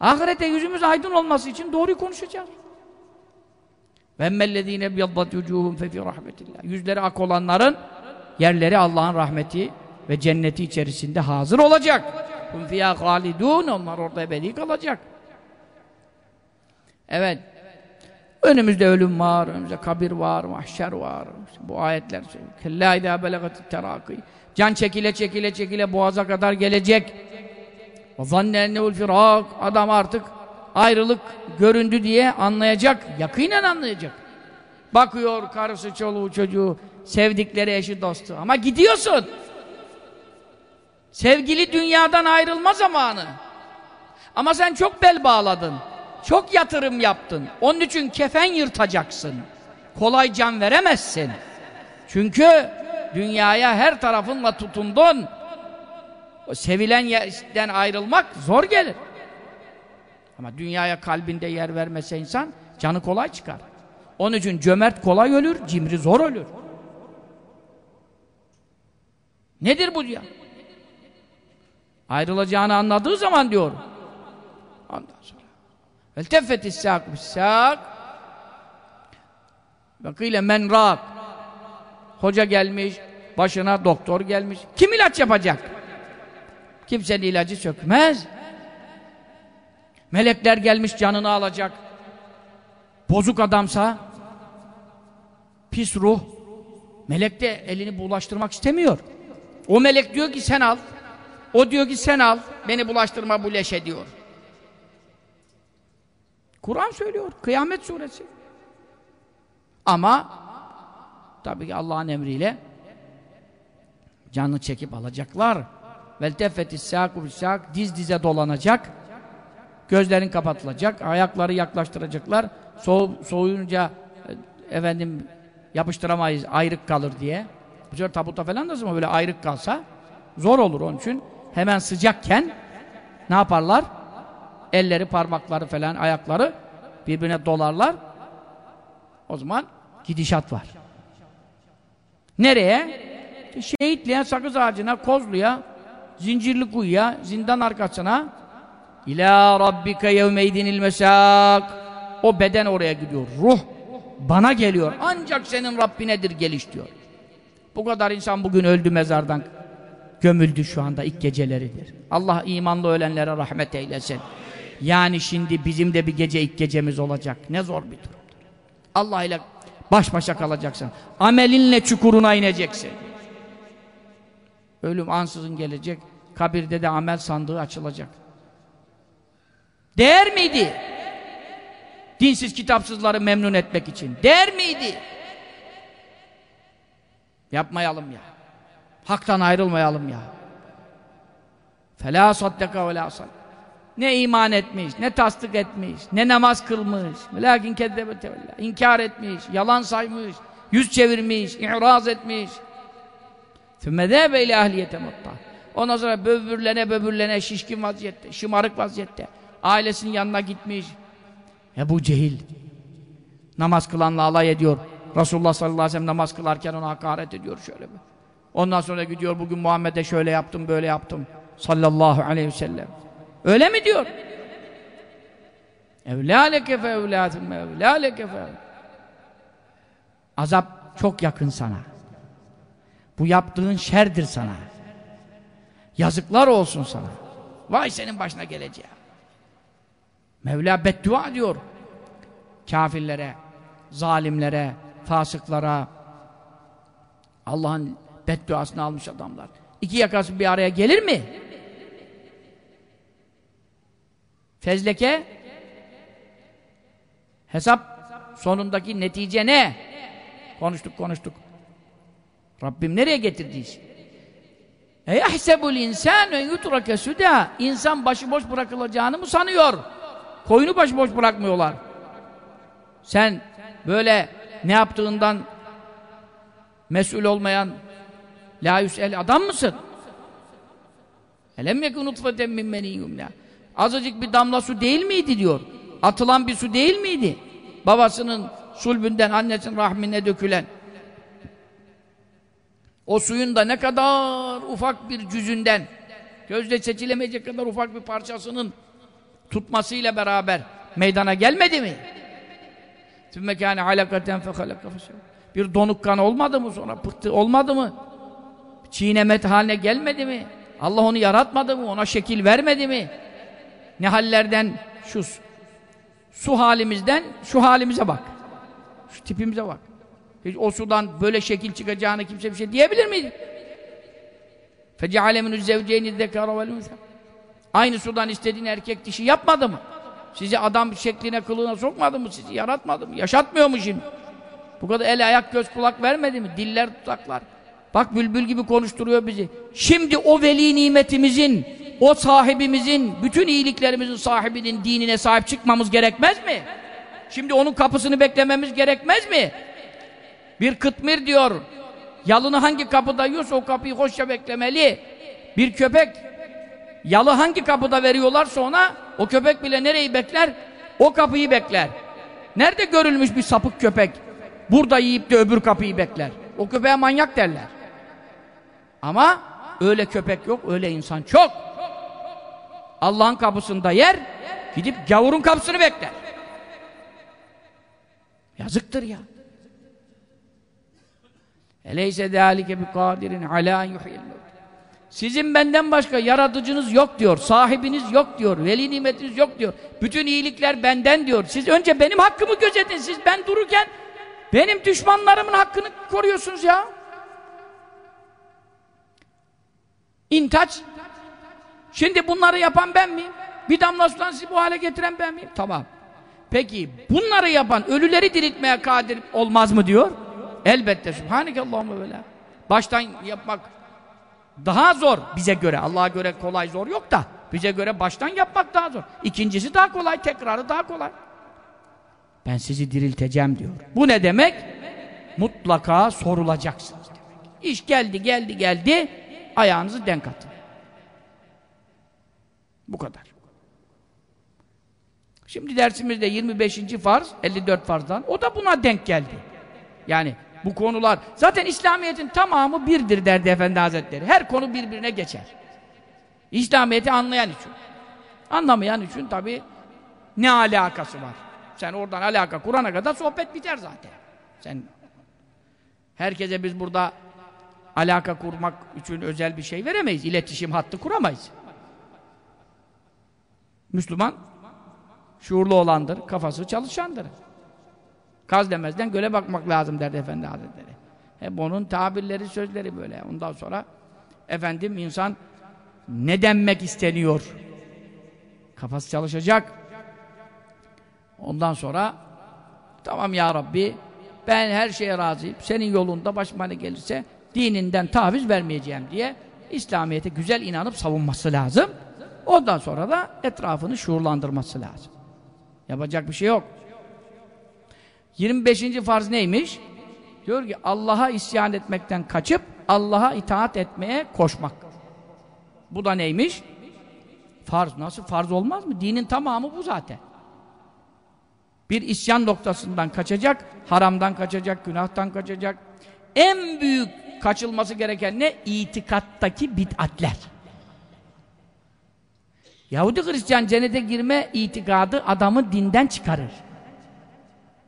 Ahirete yüzümüz aydın olması için doğruyu konuşacağız. وَاَمَّا بِيَضَّتْ وُجُوهُمْ فَفِي rahmetillah. Yüzleri ak olanların yerleri Allah'ın rahmeti ve cenneti içerisinde hazır olacak. هُمْ فِيهَا خَالِدُونَ Onlar orada ebedi kalacak. Evet. Önümüzde ölüm var, önümüzde kabir var, mahşer var. İşte bu ayetler. Kella idâ belegatit terakî. Can çekile çekile çekile boğaza kadar gelecek. Zannennehul firak. Adam artık ayrılık göründü diye anlayacak. Yakinen anlayacak. Bakıyor karısı, çoluğu, çocuğu, sevdikleri eşi, dostu. Ama gidiyorsun. Sevgili dünyadan ayrılma zamanı. Ama sen çok bel bağladın. Çok yatırım yaptın. Onun için kefen yırtacaksın. Kolay can veremezsin. Çünkü dünyaya her tarafınla tutundun. O sevilen yerden ayrılmak zor gelir. Ama dünyaya kalbinde yer vermese insan canı kolay çıkar. Onun için cömert kolay ölür, cimri zor ölür. Nedir bu ya? Ayrılacağını anladığı zaman diyor. Ondan sonra. Vel teffetis sâk bissâk ve kıyle men rak Hoca gelmiş, başına doktor gelmiş. Kim ilaç yapacak? Kimsenin ilacı sökmez. Melekler gelmiş canını alacak. Bozuk adamsa pis ruh melek de elini bulaştırmak istemiyor. O melek diyor ki sen al. O diyor ki sen al. Beni bulaştırma bu leşe diyor. Kur'an söylüyor. Kıyamet suresi. Ama tabii ki Allah'ın emriyle canını çekip alacaklar. Vel teffetis sâku sâk diz dize dolanacak. Gözlerin kapatılacak. Ayakları yaklaştıracaklar. Soğu, soğuyunca e, efendim yapıştıramayız. Ayrık kalır diye. Bu sefer tabuta falan da zaman böyle ayrık kalsa zor olur onun için. Hemen sıcakken ne yaparlar? Elleri, parmakları falan, ayakları birbirine dolarlar. O zaman gidişat var. Nereye? Şehitliğe, sakız ağacına, kozluya, zincirli kuyuya, zindan arkasına İlâ rabbike yevmeydinil mesâk O beden oraya gidiyor. Ruh bana geliyor. Ancak senin Rabbinedir geliş diyor. Bu kadar insan bugün öldü mezardan. Gömüldü şu anda ilk geceleridir. Allah imanlı ölenlere rahmet eylesin. Yani şimdi bizim de bir gece ilk gecemiz olacak. Ne zor bir durumdur. Allah ile baş başa kalacaksın. Amelinle çukuruna ineceksin. Ölüm ansızın gelecek. Kabirde de amel sandığı açılacak. Değer miydi? Dinsiz kitapsızları memnun etmek için. Değer miydi? Yapmayalım ya. Haktan ayrılmayalım ya. Fela saddaka ve la sallâ. Ne iman etmiş, ne tasdik etmiş, ne namaz kılmış. Lakin kezzebe tevella. İnkar etmiş, yalan saymış, yüz çevirmiş, i'raz etmiş. Fümme zâbe ile ahliyete mutta. Ondan sonra böbürlene böbürlene şişkin vaziyette, şımarık vaziyette. Ailesinin yanına gitmiş. Ebu Cehil. Namaz kılanla alay ediyor. Resulullah sallallahu aleyhi ve sellem namaz kılarken ona hakaret ediyor şöyle bir. Ondan sonra gidiyor bugün Muhammed'e şöyle yaptım böyle yaptım. Sallallahu aleyhi ve sellem. Öyle mi diyor? Evlâleke fe evlâtümme evlâleke fe Azap çok yakın sana. Bu yaptığın şerdir sana. Yazıklar olsun sana. Vay senin başına geleceği. Mevla beddua diyor. Kafirlere, zalimlere, fasıklara Allah'ın bedduasını almış adamlar. İki yakası bir araya gelir mi? Fezleke hesap sonundaki netice ne? Konuştuk konuştuk. Rabbim nereye getirdi işi? Eyahsebul insan ve yutrake suda. İnsan başıboş bırakılacağını mı sanıyor? Koyunu başıboş bırakmıyorlar. Sen böyle ne yaptığından mesul olmayan la yüsel adam mısın? Elem yekun nutfeten min meniyyumna. Azıcık bir damla su değil miydi diyor. Atılan bir su değil miydi? Babasının sulbünden, annesinin rahmine dökülen. O suyun da ne kadar ufak bir cüzünden, gözle seçilemeyecek kadar ufak bir parçasının tutmasıyla beraber meydana gelmedi mi? Tümmekâne alakaten fehalaka Bir donuk kan olmadı mı sonra? Pıhtı olmadı mı? Çiğnemet haline gelmedi mi? Allah onu yaratmadı mı? Ona şekil vermedi mi? Ne hallerden şu su halimizden şu halimize bak. Şu tipimize bak. Hiç o sudan böyle şekil çıkacağını kimse bir şey diyebilir miydi? فَجَعَلَ مِنُ الزَّوْجَيْنِ الذَّكَرَ وَالْاُنْثَى Aynı sudan istediğin erkek dişi yapmadı mı? Sizi adam şekline, kılığına sokmadı mı? Sizi yaratmadı mı? Yaşatmıyor mu şimdi? Bu kadar el, ayak, göz, kulak vermedi mi? Diller, tutaklar. Bak bülbül gibi konuşturuyor bizi. Şimdi o veli nimetimizin, o sahibimizin, bütün iyiliklerimizin sahibinin dinine sahip çıkmamız gerekmez mi? Şimdi onun kapısını beklememiz gerekmez mi? Bir kıtmir diyor. Yalını hangi kapıda yiyorsa o kapıyı hoşça beklemeli. Bir köpek yalı hangi kapıda veriyorlarsa ona o köpek bile nereyi bekler? O kapıyı bekler. Nerede görülmüş bir sapık köpek? Burada yiyip de öbür kapıyı bekler. O köpeğe manyak derler. Ama öyle köpek yok, öyle insan çok. Allah'ın kapısında yer, gidip gavurun kapısını bekler. Yazıktır ya. Eleyse dâlike bi kadirin alâ yuhyil Sizin benden başka yaratıcınız yok diyor, sahibiniz yok diyor, veli nimetiniz yok diyor. Bütün iyilikler benden diyor. Siz önce benim hakkımı gözetin. Siz ben dururken benim düşmanlarımın hakkını koruyorsunuz ya. İntaç. Şimdi bunları yapan ben miyim? Bir damla sudan sizi bu hale getiren ben miyim? Tamam. Peki bunları yapan ölüleri diriltmeye kadir olmaz mı diyor? Elbette. Subhanekallahumma ve la. Baştan yapmak daha zor bize göre. Allah'a göre kolay zor yok da bize göre baştan yapmak daha zor. İkincisi daha kolay, tekrarı daha kolay. Ben sizi dirilteceğim diyor. Bu ne demek? Mutlaka sorulacaksınız. İş geldi, geldi, geldi. Ayağınızı denk atın. Bu kadar. Şimdi dersimizde 25. farz, 54 farzdan. O da buna denk geldi. Yani bu konular, zaten İslamiyet'in tamamı birdir derdi Efendi Hazretleri. Her konu birbirine geçer. İslamiyet'i anlayan için. Anlamayan için tabi ne alakası var? Sen oradan alaka kurana kadar sohbet biter zaten. Sen herkese biz burada alaka kurmak için özel bir şey veremeyiz. İletişim hattı kuramayız. Müslüman şuurlu olandır, kafası çalışandır. Kaz demezden göle bakmak lazım derdi Efendi Hazretleri. Hep onun tabirleri, sözleri böyle. Ondan sonra efendim insan ne denmek isteniyor? Kafası çalışacak. Ondan sonra tamam ya Rabbi ben her şeye razıyım. Senin yolunda başıma ne gelirse dininden taviz vermeyeceğim diye İslamiyet'e güzel inanıp savunması lazım. Ondan sonra da etrafını şuurlandırması lazım. Yapacak bir şey yok. 25. farz neymiş? Diyor ki Allah'a isyan etmekten kaçıp Allah'a itaat etmeye koşmak. Bu da neymiş? Farz. Nasıl farz olmaz mı? Dinin tamamı bu zaten. Bir isyan noktasından kaçacak, haramdan kaçacak, günahtan kaçacak. En büyük kaçılması gereken ne? İtikattaki bid'atler. Yahudi Hristiyan cennete girme itikadı adamı dinden çıkarır.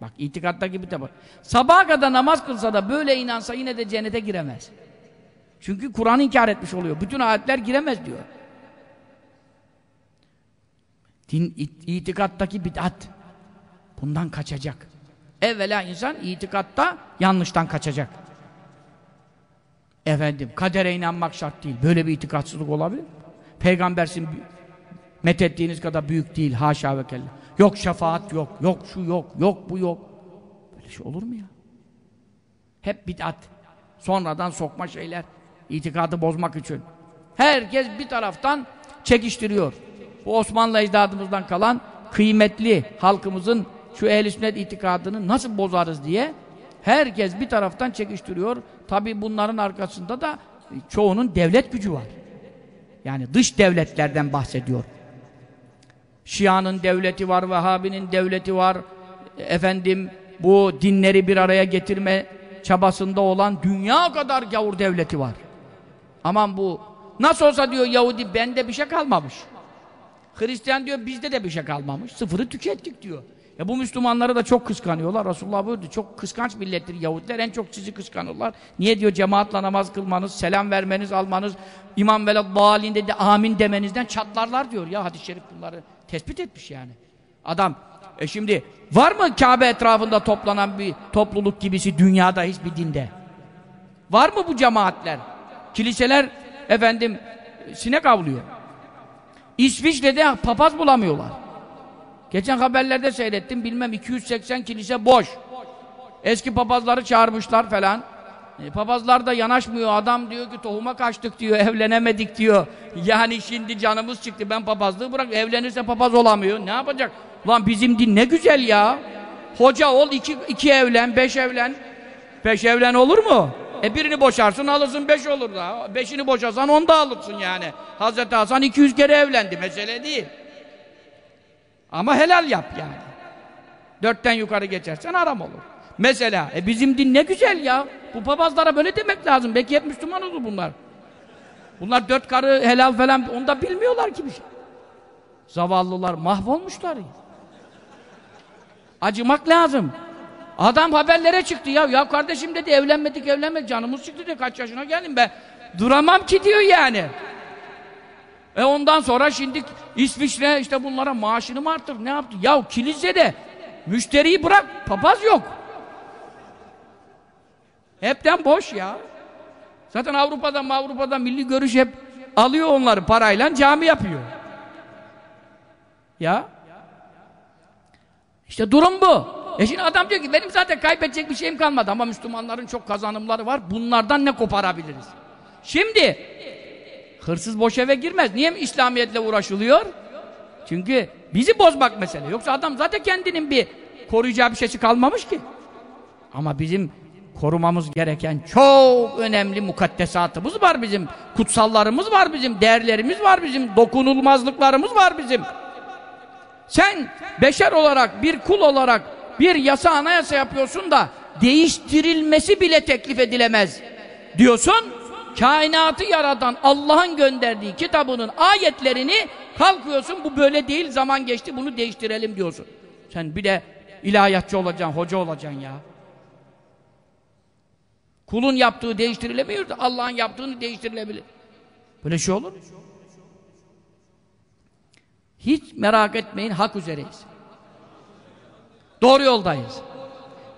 Bak itikattaki bid'at bak. Sabaha kadar namaz kılsa da böyle inansa yine de cennete giremez. Çünkü Kur'an'ı inkar etmiş oluyor. Bütün ayetler giremez diyor. Din, it, itikattaki bid'at. Bundan kaçacak. Evvela insan itikatta yanlıştan kaçacak. Efendim, kadere inanmak şart değil. Böyle bir itikatsızlık olabilir Peygambersin methettiğiniz kadar büyük değil. Haşa ve kella. Yok şefaat yok, yok şu yok, yok bu yok. Böyle şey olur mu ya? Hep bid'at. Sonradan sokma şeyler. itikadı bozmak için. Herkes bir taraftan çekiştiriyor. Bu Osmanlı ecdadımızdan kalan kıymetli halkımızın şu ehl sünnet itikadını nasıl bozarız diye herkes bir taraftan çekiştiriyor. Tabi bunların arkasında da çoğunun devlet gücü var. Yani dış devletlerden bahsediyor. Şia'nın devleti var, Vehhabi'nin devleti var. Efendim bu dinleri bir araya getirme çabasında olan dünya kadar gavur devleti var. Aman bu nasıl olsa diyor Yahudi bende bir şey kalmamış. Hristiyan diyor bizde de bir şey kalmamış. Sıfırı tükettik diyor. Ya bu Müslümanları da çok kıskanıyorlar. Resulullah buyurdu. Çok kıskanç millettir Yahudiler. En çok sizi kıskanırlar. Niye diyor cemaatle namaz kılmanız, selam vermeniz, almanız, imam veled dalinde de amin demenizden çatlarlar diyor. Ya hadis-i şerif bunları tespit etmiş yani. Adam e şimdi var mı Kabe etrafında toplanan bir topluluk gibisi dünyada hiçbir dinde? Var mı bu cemaatler? Kiliseler efendim sinek avlıyor. İsviçre'de papaz bulamıyorlar. Geçen haberlerde seyrettim bilmem 280 kilise boş. Eski papazları çağırmışlar falan. E, papazlar da yanaşmıyor. Adam diyor ki tohuma kaçtık diyor, evlenemedik diyor. Yani şimdi canımız çıktı. Ben papazlığı bırak. Evlenirse papaz olamıyor. Ne yapacak? Lan bizim din ne güzel ya. Hoca ol, iki, iki evlen, beş evlen. Beş evlen olur mu? E birini boşarsın alırsın beş olur da. Beşini boşasan onu da alırsın yani. Hazreti Hasan 200 kere evlendi. Mesele değil. Ama helal yap yani. Dörtten yukarı geçersen haram olur. Mesela e bizim din ne güzel ya. Bu papazlara böyle demek lazım. Belki hep Müslüman olur bunlar. Bunlar dört karı helal falan onu da bilmiyorlar ki bir şey. Zavallılar mahvolmuşlar. Acımak lazım. Adam haberlere çıktı ya. Ya kardeşim dedi evlenmedik evlenmedik canımız çıktı diyor. Kaç yaşına geldim ben. Duramam ki diyor yani. E ondan sonra şimdi İsviçre işte bunlara maaşını mı arttır? Ne yaptı? Ya kilisede müşteriyi bırak papaz yok. Hepten boş ya. Zaten Avrupa'da Avrupa'da milli görüş hep alıyor onları parayla cami yapıyor. Ya. İşte durum bu. E şimdi adam diyor ki benim zaten kaybedecek bir şeyim kalmadı ama Müslümanların çok kazanımları var. Bunlardan ne koparabiliriz? Şimdi hırsız boş eve girmez. Niye İslamiyetle uğraşılıyor? Çünkü bizi bozmak mesele. Yoksa adam zaten kendinin bir koruyacağı bir şeysi kalmamış ki. Ama bizim korumamız gereken çok önemli mukaddesatımız var bizim. Kutsallarımız var bizim, değerlerimiz var bizim, dokunulmazlıklarımız var bizim. Sen beşer olarak, bir kul olarak bir yasa anayasa yapıyorsun da değiştirilmesi bile teklif edilemez diyorsun. Kainatı yaratan Allah'ın gönderdiği kitabının ayetlerini kalkıyorsun bu böyle değil zaman geçti bunu değiştirelim diyorsun. Sen bir de ilahiyatçı olacaksın, hoca olacaksın ya. Kulun yaptığı değiştirilemiyor da Allah'ın yaptığını değiştirilebilir. Böyle şey olur Hiç merak etmeyin hak üzereyiz. Doğru yoldayız.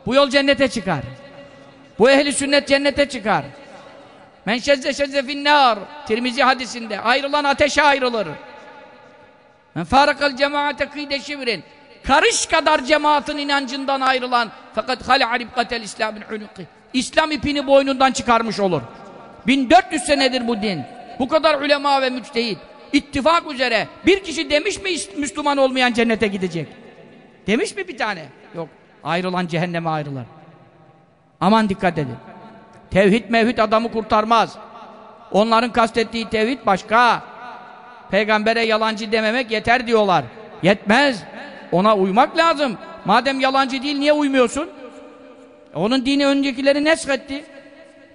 Bu yol cennete çıkar. Bu ehli sünnet cennete çıkar. Men şezze şezze finnâr. Tirmizi hadisinde. Ayrılan ateşe ayrılır. Men farakal cemaate kıyde şivrin. Karış kadar cemaatin inancından ayrılan fakat hal'a ribkatel İslam'ın unuki. İslam ipini boynundan çıkarmış olur. 1400 senedir bu din. Bu kadar ulema ve müçtehit ittifak üzere bir kişi demiş mi Müslüman olmayan cennete gidecek? Demiş mi bir tane? Yok. Ayrılan cehenneme ayrılar. Aman dikkat edin. Tevhid mevhid adamı kurtarmaz. Onların kastettiği tevhid başka. Peygambere yalancı dememek yeter diyorlar. Yetmez. Ona uymak lazım. Madem yalancı değil niye uymuyorsun? Onun dini öncekileri neshetti.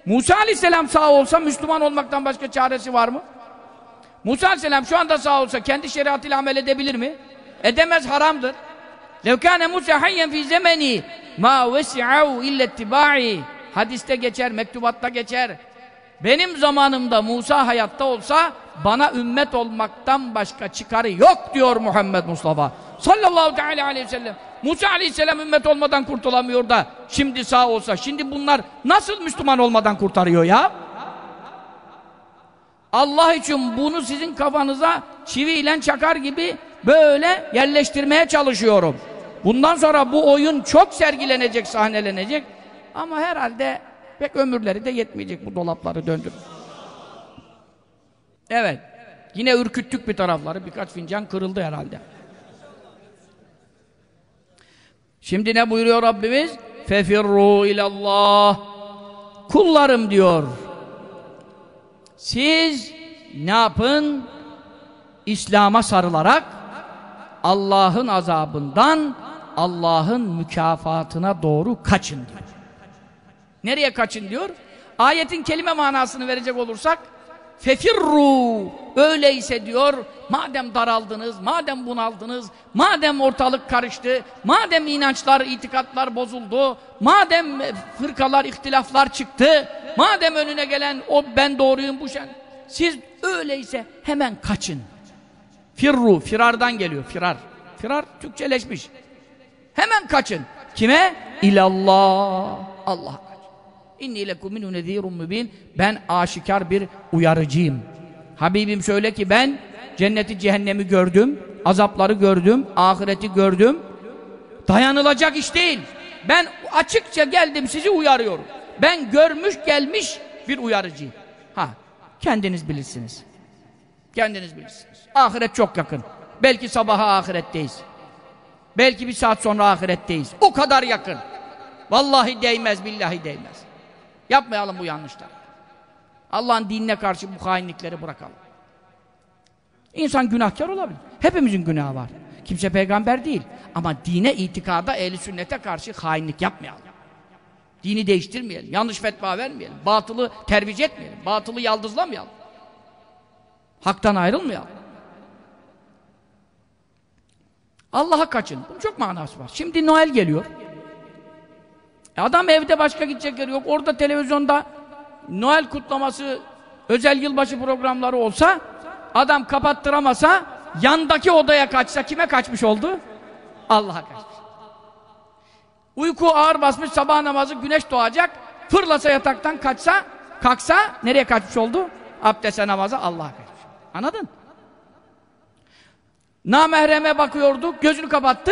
Musa aleyhisselam sağ olsa Müslüman olmaktan başka çaresi var mı? Musa aleyhisselam şu anda sağ olsa kendi şeriatıyla amel edebilir mi? Edemez haramdır. Levkane Musa hayyen fi zemeni ma vesi'av illettibai Hadiste geçer, mektubatta geçer. Benim zamanımda Musa hayatta olsa bana ümmet olmaktan başka çıkarı yok diyor Muhammed Mustafa sallallahu teala aleyhi ve sellem. Musa aleyhisselam ümmet olmadan kurtulamıyor da şimdi sağ olsa şimdi bunlar nasıl Müslüman olmadan kurtarıyor ya? Allah için bunu sizin kafanıza çiviyle çakar gibi böyle yerleştirmeye çalışıyorum. Bundan sonra bu oyun çok sergilenecek, sahnelenecek. Ama herhalde pek ömürleri de yetmeyecek bu dolapları döndür. Evet. Yine ürküttük bir tarafları. Birkaç fincan kırıldı herhalde. Şimdi ne buyuruyor Rabbimiz? Fefirru ilallah. Kullarım diyor. Siz ne yapın? İslam'a sarılarak Allah'ın azabından Allah'ın mükafatına doğru kaçın diyor. Nereye kaçın diyor? Ayetin kelime manasını verecek olursak fefirru öyleyse diyor madem daraldınız, madem bunaldınız, madem ortalık karıştı, madem inançlar, itikatlar bozuldu, madem fırkalar, ihtilaflar çıktı, madem önüne gelen o ben doğruyum bu şen, siz öyleyse hemen kaçın. Firru, firardan geliyor, firar. Firar Türkçeleşmiş. Hemen kaçın. Kime? İlallah. Allah. İnni lekum minhu nezirun mübin. Ben aşikar bir uyarıcıyım. Habibim söyle ki ben cenneti cehennemi gördüm, azapları gördüm, ahireti gördüm. Dayanılacak iş değil. Ben açıkça geldim sizi uyarıyorum. Ben görmüş gelmiş bir uyarıcıyım. Ha, kendiniz bilirsiniz. Kendiniz bilirsiniz. Ahiret çok yakın. Belki sabaha ahiretteyiz. Belki bir saat sonra ahiretteyiz. O kadar yakın. Vallahi değmez, billahi değmez. Yapmayalım bu yanlışları. Allah'ın dinine karşı bu hainlikleri bırakalım. İnsan günahkar olabilir. Hepimizin günahı var. Kimse peygamber değil. Ama dine, itikada, ehli sünnete karşı hainlik yapmayalım. Dini değiştirmeyelim. Yanlış fetva vermeyelim. Batılı tervic etmeyelim. Batılı yaldızlamayalım. Haktan ayrılmayalım. Allah'a kaçın. Bunun çok manası var. Şimdi Noel geliyor. E adam evde başka gidecek yeri yok. Orada televizyonda Noel kutlaması, özel yılbaşı programları olsa adam kapattıramasa yandaki odaya kaçsa kime kaçmış oldu? Allah'a kaçmış. Uyku ağır basmış sabah namazı güneş doğacak fırlasa yataktan kaçsa kalksa nereye kaçmış oldu? Abdeste namaza Allah'a kaçmış. Anladın? Namehreme bakıyordu gözünü kapattı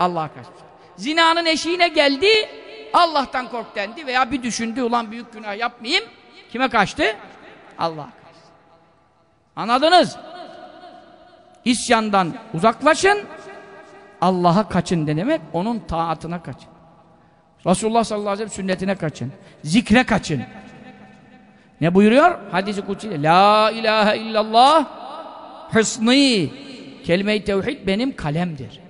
Allah'a kaçmış. Zinanın eşiğine geldi Allah'tan kork dendi veya bir düşündü ulan büyük günah yapmayayım. Kime kaçtı? Kaçtı. Anladınız? İsyandan uzaklaşın. Allah'a kaçın ne demek? Onun taatına kaçın. Resulullah sallallahu aleyhi ve sellem sünnetine kaçın. Zikre kaçın. Ne buyuruyor? Hadisi kutsi. La ilahe illallah hısni. Kelime-i tevhid benim kalemdir.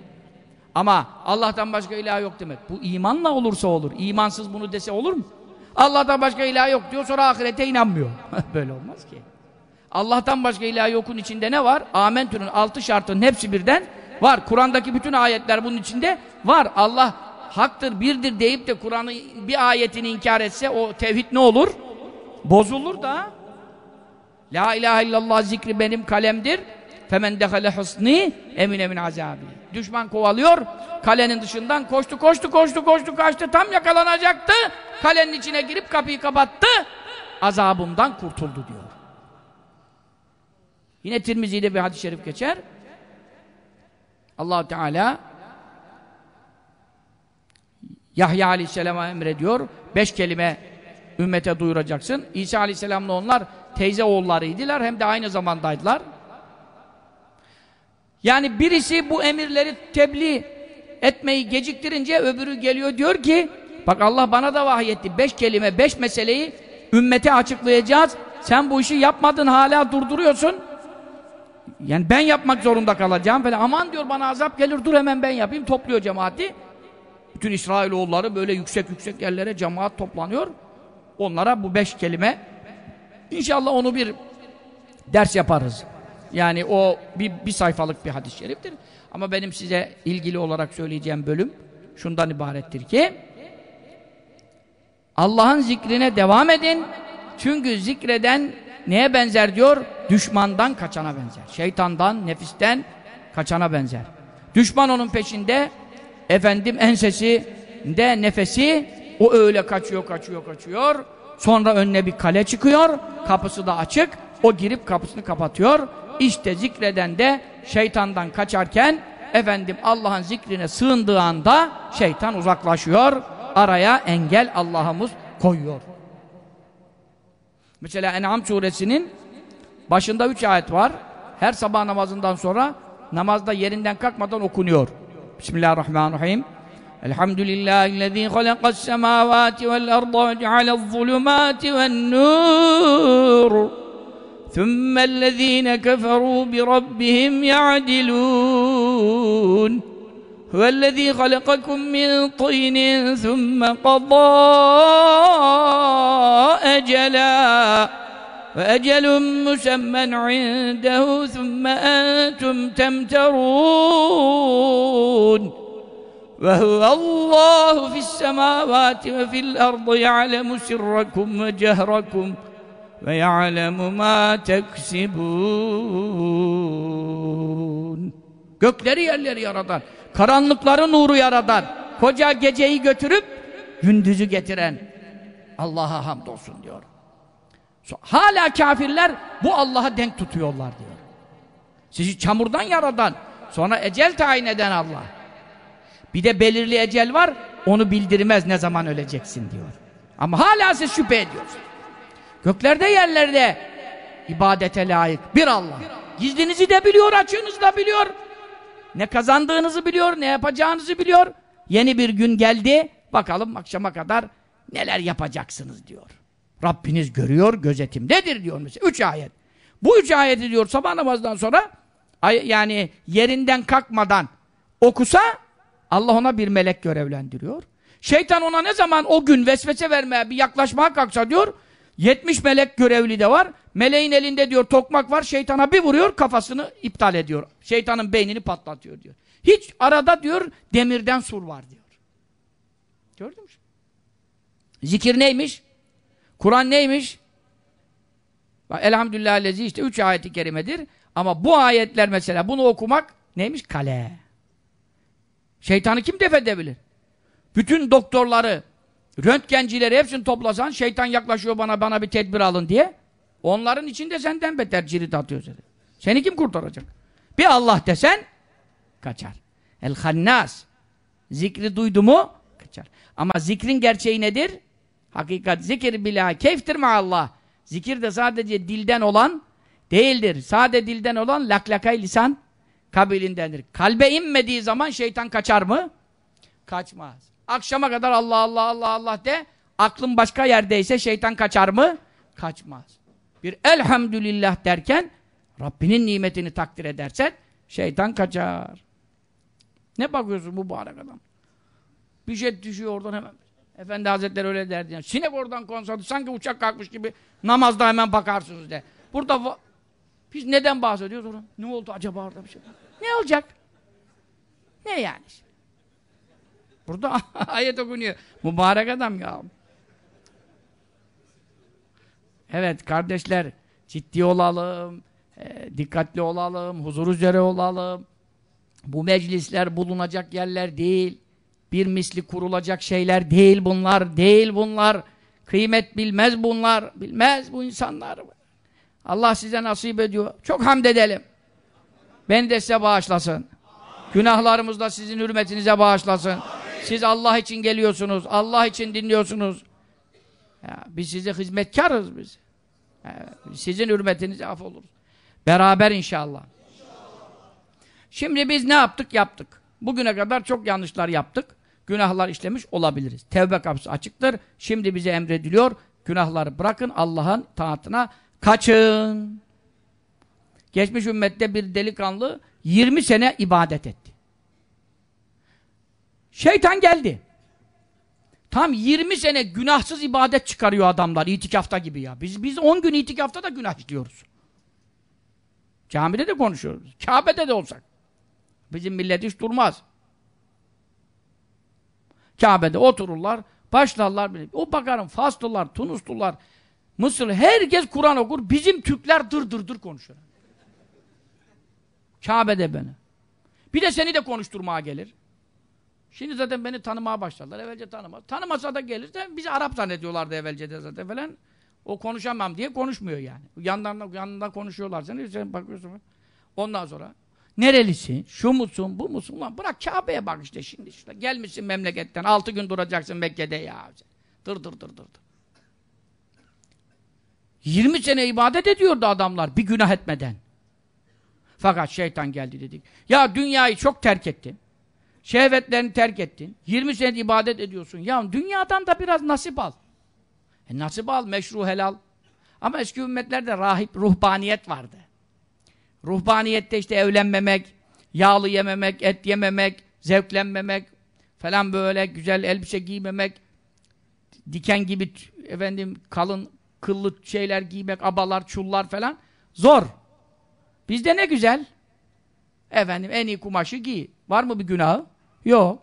Ama Allah'tan başka ilah yok demek. Bu imanla olursa olur. İmansız bunu dese olur mu? Allah'tan başka ilah yok diyor sonra ahirete inanmıyor. Böyle olmaz ki. Allah'tan başka ilah yokun içinde ne var? Amentü'nün altı şartının hepsi birden var. Kur'an'daki bütün ayetler bunun içinde var. Allah haktır, birdir deyip de Kur'an'ın bir ayetini inkar etse o tevhid ne olur? Bozulur da. La ilahe illallah zikri benim kalemdir. Femen dehale husni emine min azabi. Düşman kovalıyor. Kalenin dışından koştu, koştu, koştu, koştu, kaçtı. Tam yakalanacaktı. Kalenin içine girip kapıyı kapattı. Azabımdan kurtuldu diyor. Yine Tirmizi'de bir hadis-i şerif geçer. allah Teala Yahya Aleyhisselam'a emrediyor. Beş kelime ümmete duyuracaksın. İsa Aleyhisselam'la onlar teyze oğullarıydılar hem de aynı zamandaydılar. Yani birisi bu emirleri tebliğ etmeyi geciktirince öbürü geliyor diyor ki bak Allah bana da vahyetti. Beş kelime, beş meseleyi ümmete açıklayacağız. Sen bu işi yapmadın hala durduruyorsun. Yani ben yapmak zorunda kalacağım falan. Aman diyor bana azap gelir dur hemen ben yapayım. Topluyor cemaati. Bütün İsrailoğulları böyle yüksek yüksek yerlere cemaat toplanıyor. Onlara bu beş kelime İnşallah onu bir ders yaparız. Yani o bir, bir sayfalık bir hadis-i şeriftir. Ama benim size ilgili olarak söyleyeceğim bölüm şundan ibarettir ki Allah'ın zikrine devam edin. Çünkü zikreden neye benzer diyor? Düşmandan kaçana benzer. Şeytandan, nefisten kaçana benzer. Düşman onun peşinde efendim ensesi de nefesi o öyle kaçıyor, kaçıyor, kaçıyor. Sonra önüne bir kale çıkıyor. Kapısı da açık. O girip kapısını kapatıyor. İşte zikreden de şeytandan kaçarken efendim Allah'ın zikrine sığındığı anda şeytan uzaklaşıyor. Araya engel Allah'ımız koyuyor. Mesela En'am suresinin başında üç ayet var. Her sabah namazından sonra namazda yerinden kalkmadan okunuyor. Bismillahirrahmanirrahim. Elhamdülillahillezî halakas semâvâti vel arda ve cealez zulümâti ven nur. ثُمَّ الَّذ۪ينَ كَفَرُوا بِرَبِّهِمْ يَعْدِلُونَ. هُوَ الَّذ۪ي خَلَقَكُم مِّن طِينٍ ثُمَّ قَضَىٰ أَجَلًا وَأَجَلٌ مُّسَمًّى عِندَهُ ثُمَّ أَنتُمْ تَمْتَرُونَ. وَهُوَ اللّٰهُ فِي السَّمَاوَاتِ وَفِي الْأَرْضِ يَعْلَمُ سِرَّكُمْ وَجَهْرَكُمْ. وَيَعْلَمُ مَا تَكْسِبُونَ Gökleri yerleri yaratan, karanlıkları nuru yaratan, koca geceyi götürüp gündüzü getiren Allah'a hamdolsun diyor. Hala kafirler bu Allah'a denk tutuyorlar diyor. Sizi çamurdan yaratan, sonra ecel tayin eden Allah. Bir de belirli ecel var, onu bildirmez ne zaman öleceksin diyor. Ama hala siz şüphe ediyorsunuz. Göklerde yerlerde ibadete layık bir Allah. Gizlinizi de biliyor, açığınızı da biliyor. Ne kazandığınızı biliyor, ne yapacağınızı biliyor. Yeni bir gün geldi, bakalım akşama kadar neler yapacaksınız diyor. Rabbiniz görüyor, gözetimdedir diyor mesela. Üç ayet. Bu üç ayeti diyor sabah namazdan sonra yani yerinden kalkmadan okusa Allah ona bir melek görevlendiriyor. Şeytan ona ne zaman o gün vesvese vermeye bir yaklaşmaya kalksa diyor 70 melek görevli de var. Meleğin elinde diyor tokmak var. Şeytana bir vuruyor kafasını iptal ediyor. Şeytanın beynini patlatıyor diyor. Hiç arada diyor demirden sur var diyor. Gördün mü? Zikir neymiş? Kur'an neymiş? Elhamdülillah lezi işte üç ayeti kerimedir. Ama bu ayetler mesela bunu okumak neymiş? Kale. Şeytanı kim def edebilir? Bütün doktorları, röntgencileri hepsini toplasan şeytan yaklaşıyor bana bana bir tedbir alın diye. Onların içinde senden beter cirit atıyor seni. Seni kim kurtaracak? Bir Allah desen kaçar. El hannas. Zikri duydu mu kaçar. Ama zikrin gerçeği nedir? Hakikat zikir bila keyftir Allah. Zikir de sadece dilden olan değildir. Sade dilden olan laklakay lisan kabilindendir. Kalbe inmediği zaman şeytan kaçar mı? Kaçmaz. Akşama kadar Allah Allah Allah Allah de aklın başka yerdeyse şeytan kaçar mı? Kaçmaz. Bir elhamdülillah derken Rabbinin nimetini takdir edersen şeytan kaçar. Ne bakıyorsun bu mübarek adam? Bir şey düşüyor oradan hemen. Efendi Hazretleri öyle derdi. Yani. Sinek oradan konsadı sanki uçak kalkmış gibi namazda hemen bakarsınız de. Burada biz neden bahsediyoruz? Ne oldu acaba orada bir şey? Ne olacak? Ne yani? Burada ayet okunuyor. Mübarek adam ya. Evet kardeşler ciddi olalım, e, dikkatli olalım, huzur üzere olalım. Bu meclisler bulunacak yerler değil. Bir misli kurulacak şeyler değil bunlar, değil bunlar. Kıymet bilmez bunlar, bilmez bu insanlar. Allah size nasip ediyor. Çok hamd edelim. Beni de size bağışlasın. Günahlarımız da sizin hürmetinize bağışlasın. Siz Allah için geliyorsunuz. Allah için dinliyorsunuz. Ya, biz size hizmetkarız biz. Sizin hürmetinize af oluruz. Beraber inşallah. Şimdi biz ne yaptık? Yaptık. Bugüne kadar çok yanlışlar yaptık. Günahlar işlemiş olabiliriz. Tevbe kapısı açıktır. Şimdi bize emrediliyor. Günahları bırakın. Allah'ın taatına kaçın. Geçmiş ümmette bir delikanlı 20 sene ibadet etti. Şeytan geldi. Tam 20 sene günahsız ibadet çıkarıyor adamlar itikafta gibi ya. Biz biz 10 gün itikafta da günah işliyoruz. Camide de konuşuyoruz. Kabe'de de olsak. Bizim millet hiç durmaz. Kabe'de otururlar, başlarlar. O bakarım Faslılar, Tunuslular, Mısır, herkes Kur'an okur. Bizim Türkler dır dır dır konuşuyor. Kabe'de beni. Bir de seni de konuşturmaya gelir. Şimdi zaten beni tanımaya başladılar. Evvelce tanımaz. Tanımasa da gelirse bizi Arap zannediyorlardı evvelce de zaten falan. O konuşamam diye konuşmuyor yani. Yanlarında, yanında konuşuyorlar seni. Sen bakıyorsun. Ondan sonra nerelisin? Şu musun? Bu musun? Lan bırak Kabe'ye bak işte şimdi. işte. Gelmişsin memleketten. Altı gün duracaksın Mekke'de ya. Dır dır dır dır. 20 sene ibadet ediyordu adamlar bir günah etmeden. Fakat şeytan geldi dedik. Ya dünyayı çok terk ettin. Şehvetlerini terk ettin. 20 sene ibadet ediyorsun. Ya dünyadan da biraz nasip al. E nasip al, meşru helal. Ama eski ümmetlerde rahip, ruhbaniyet vardı. Ruhbaniyette işte evlenmemek, yağlı yememek, et yememek, zevklenmemek falan böyle güzel elbise giymemek, diken gibi efendim kalın kıllı şeyler giymek, abalar, çullar falan zor. Bizde ne güzel. Efendim en iyi kumaşı giy. Var mı bir günahı? Yok.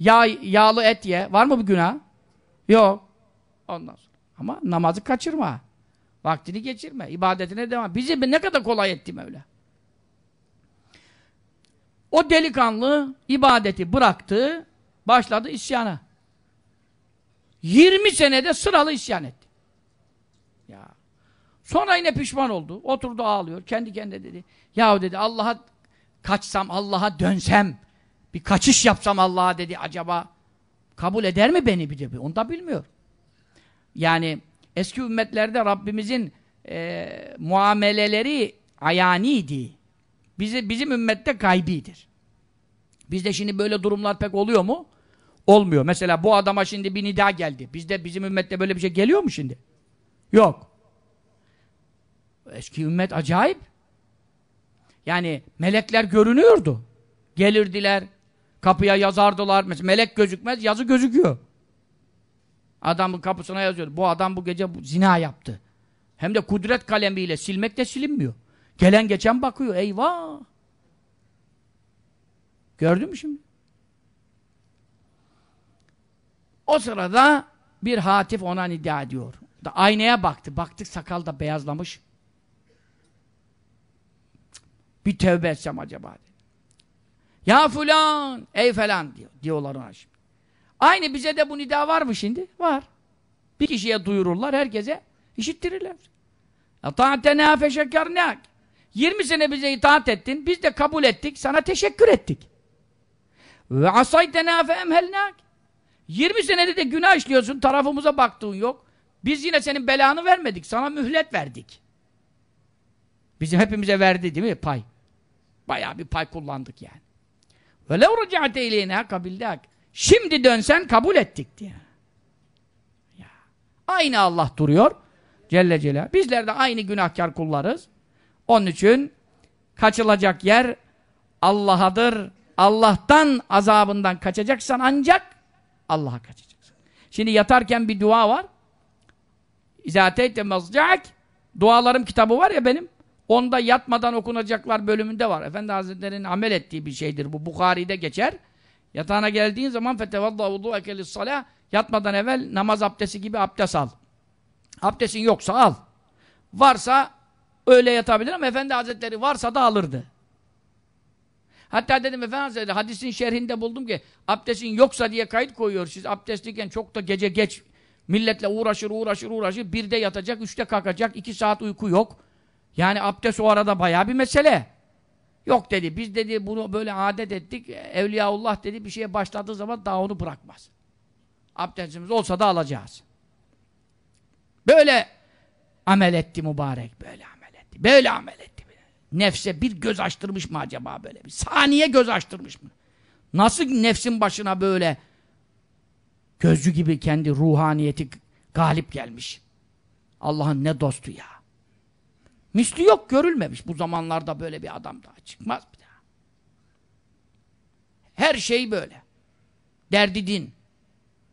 Yağ, yağlı et ye. Var mı bir günah? Yok. Ondan sonra. Ama namazı kaçırma. Vaktini geçirme. ibadetine devam. Bizi ne kadar kolay ettim öyle. O delikanlı ibadeti bıraktı, başladı isyana. 20 senede sıralı isyan etti. Ya. Sonra yine pişman oldu. Oturdu ağlıyor. Kendi kendine dedi. Yahu dedi Allah'a kaçsam, Allah'a dönsem, bir kaçış yapsam Allah'a dedi acaba kabul eder mi beni bir de? Onu da bilmiyor. Yani eski ümmetlerde Rabbimizin e, muameleleri ayaniydi. Bizi, bizim ümmette gaybidir. Bizde şimdi böyle durumlar pek oluyor mu? Olmuyor. Mesela bu adama şimdi bir nida geldi. Bizde bizim ümmette böyle bir şey geliyor mu şimdi? Yok. Eski ümmet acayip. Yani melekler görünüyordu. Gelirdiler, kapıya yazardılar. Mesela melek gözükmez, yazı gözüküyor. Adamın kapısına yazıyor. Bu adam bu gece zina yaptı. Hem de kudret kalemiyle silmek de silinmiyor. Gelen geçen bakıyor. Eyvah! Gördün mü şimdi? O sırada bir hatif ona iddia ediyor. Aynaya baktı. Baktık sakal da beyazlamış. Bir tevbe etsem acaba dedi. Ya fulan, ey falan diyor, diyorlar ona şimdi. Aynı bize de bu nida var mı şimdi? Var. Bir kişiye duyururlar, herkese işittirirler. Ta'atena feşekernak. 20 sene bize itaat ettin, biz de kabul ettik, sana teşekkür ettik. Ve asaytena fe emhelnak. 20 senede de günah işliyorsun, tarafımıza baktığın yok. Biz yine senin belanı vermedik, sana mühlet verdik. Bizim hepimize verdi değil mi pay? Bayağı bir pay kullandık yani. Ve lev rıca'te ileyna kabildak. Şimdi dönsen kabul ettik diye. Ya. Aynı Allah duruyor. Celle Celal. Bizler de aynı günahkar kullarız. Onun için kaçılacak yer Allah'adır. Allah'tan azabından kaçacaksan ancak Allah'a kaçacaksın. Şimdi yatarken bir dua var. İzâteyte mazca'ak Dualarım kitabı var ya benim. Onda yatmadan okunacaklar bölümünde var. Efendi Hazretleri'nin amel ettiği bir şeydir bu. Bukhari'de geçer. Yatağına geldiğin zaman fetevalla vudu'eke lissalâh yatmadan evvel namaz abdesti gibi abdest al. Abdestin yoksa al. Varsa öyle yatabilir ama Efendi Hazretleri varsa da alırdı. Hatta dedim Efendi Hazretleri hadisin şerhinde buldum ki abdestin yoksa diye kayıt koyuyor. Siz abdestliyken çok da gece geç milletle uğraşır uğraşır uğraşır. Birde yatacak, üçte kalkacak, iki saat uyku yok. Yani abdest o arada bayağı bir mesele. Yok dedi, biz dedi bunu böyle adet ettik. Evliyaullah dedi bir şeye başladığı zaman daha onu bırakmaz. Abdestimiz olsa da alacağız. Böyle amel etti mübarek. Böyle amel etti. Böyle amel etti. Nefse bir göz açtırmış mı acaba böyle? Bir saniye göz açtırmış mı? Nasıl nefsin başına böyle gözcü gibi kendi ruhaniyeti galip gelmiş? Allah'ın ne dostu ya. Misli yok görülmemiş. Bu zamanlarda böyle bir adam daha çıkmaz bir daha. Her şey böyle. Derdi din.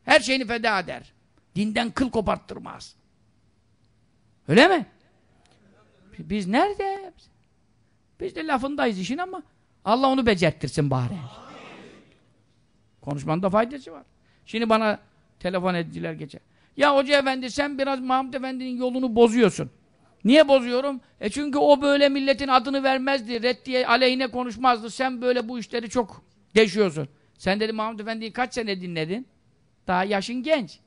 Her şeyini feda eder. Dinden kıl koparttırmaz. Öyle mi? Biz nerede? Biz de lafındayız işin ama Allah onu becerttirsin bari. Konuşmanın da faydası var. Şimdi bana telefon ettiler geçer. Ya hoca efendi sen biraz Mahmud efendinin yolunu bozuyorsun. Niye bozuyorum? E çünkü o böyle milletin adını vermezdi. Reddiye aleyhine konuşmazdı. Sen böyle bu işleri çok deşiyorsun. Sen dedi Mahmud efendiyi kaç sene dinledin? Daha yaşın genç.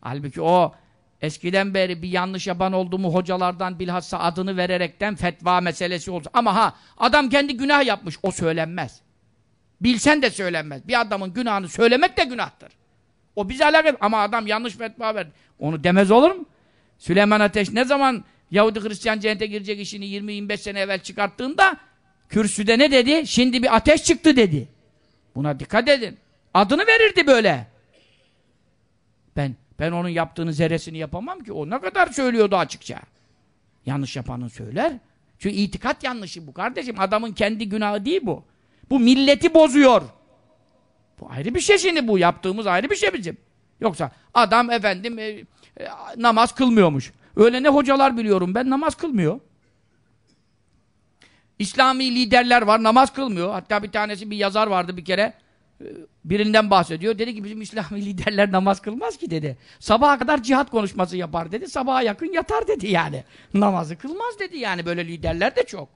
Halbuki o eskiden beri bir yanlış yapan oldu mu hocalardan bilhassa adını vererekten fetva meselesi oldu. Ama ha adam kendi günah yapmış. O söylenmez. Bilsen de söylenmez. Bir adamın günahını söylemek de günahtır. O bize alakalı. Ama adam yanlış fetva verdi. Onu demez olur mu? Süleyman Ateş ne zaman Yahudi Hristiyan cennete girecek işini 20-25 sene evvel çıkarttığında kürsüde ne dedi? Şimdi bir ateş çıktı dedi. Buna dikkat edin. Adını verirdi böyle. Ben ben onun yaptığını zerresini yapamam ki. O ne kadar söylüyordu açıkça. Yanlış yapanın söyler. Çünkü itikat yanlışı bu kardeşim. Adamın kendi günahı değil bu. Bu milleti bozuyor. Bu ayrı bir şey şimdi bu. Yaptığımız ayrı bir şey bizim. Yoksa adam efendim e, e, namaz kılmıyormuş. Öyle ne hocalar biliyorum ben namaz kılmıyor. İslami liderler var namaz kılmıyor. Hatta bir tanesi bir yazar vardı bir kere e, birinden bahsediyor. Dedi ki bizim İslami liderler namaz kılmaz ki dedi. Sabaha kadar cihat konuşması yapar dedi. Sabaha yakın yatar dedi yani. Namazı kılmaz dedi yani böyle liderler de çok.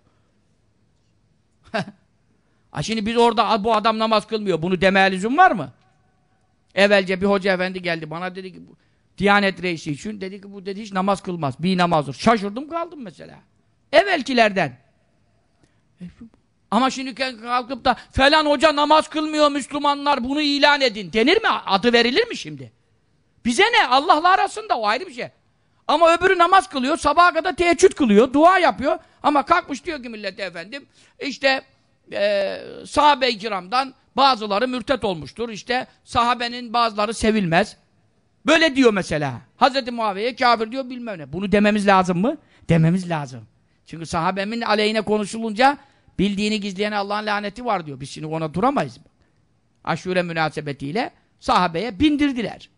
ha şimdi biz orada bu adam namaz kılmıyor. Bunu demeye lüzum var mı? Evvelce bir hoca efendi geldi bana dedi ki Diyanet reisi için dedi ki bu dedi hiç namaz kılmaz. Bir namazdır. Şaşırdım kaldım mesela. Evvelkilerden. Ama şimdi kalkıp da falan hoca namaz kılmıyor Müslümanlar bunu ilan edin denir mi? Adı verilir mi şimdi? Bize ne? Allah'la arasında o ayrı bir şey. Ama öbürü namaz kılıyor, sabaha kadar teheccüd kılıyor, dua yapıyor. Ama kalkmış diyor ki millete efendim, işte e, sahabe-i kiramdan bazıları mürtet olmuştur. İşte sahabenin bazıları sevilmez. Böyle diyor mesela. Hazreti Muaviye kafir diyor bilmem ne. Bunu dememiz lazım mı? Dememiz lazım. Çünkü sahabemin aleyhine konuşulunca bildiğini gizleyen Allah'ın laneti var diyor. Biz şimdi ona duramayız. Aşure münasebetiyle sahabeye bindirdiler.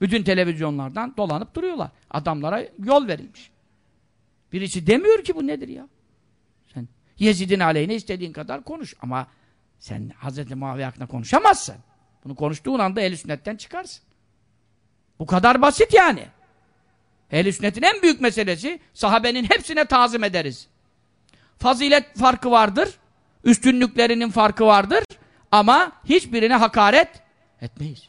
Bütün televizyonlardan dolanıp duruyorlar. Adamlara yol verilmiş. Birisi demiyor ki bu nedir ya? Sen Yezid'in aleyhine istediğin kadar konuş. Ama sen Hz. Muaviye hakkında konuşamazsın. Bunu konuştuğun anda el sünnetten çıkarsın. Bu kadar basit yani. Ehl-i sünnetin en büyük meselesi sahabenin hepsine tazim ederiz. Fazilet farkı vardır. Üstünlüklerinin farkı vardır. Ama hiçbirine hakaret etmeyiz.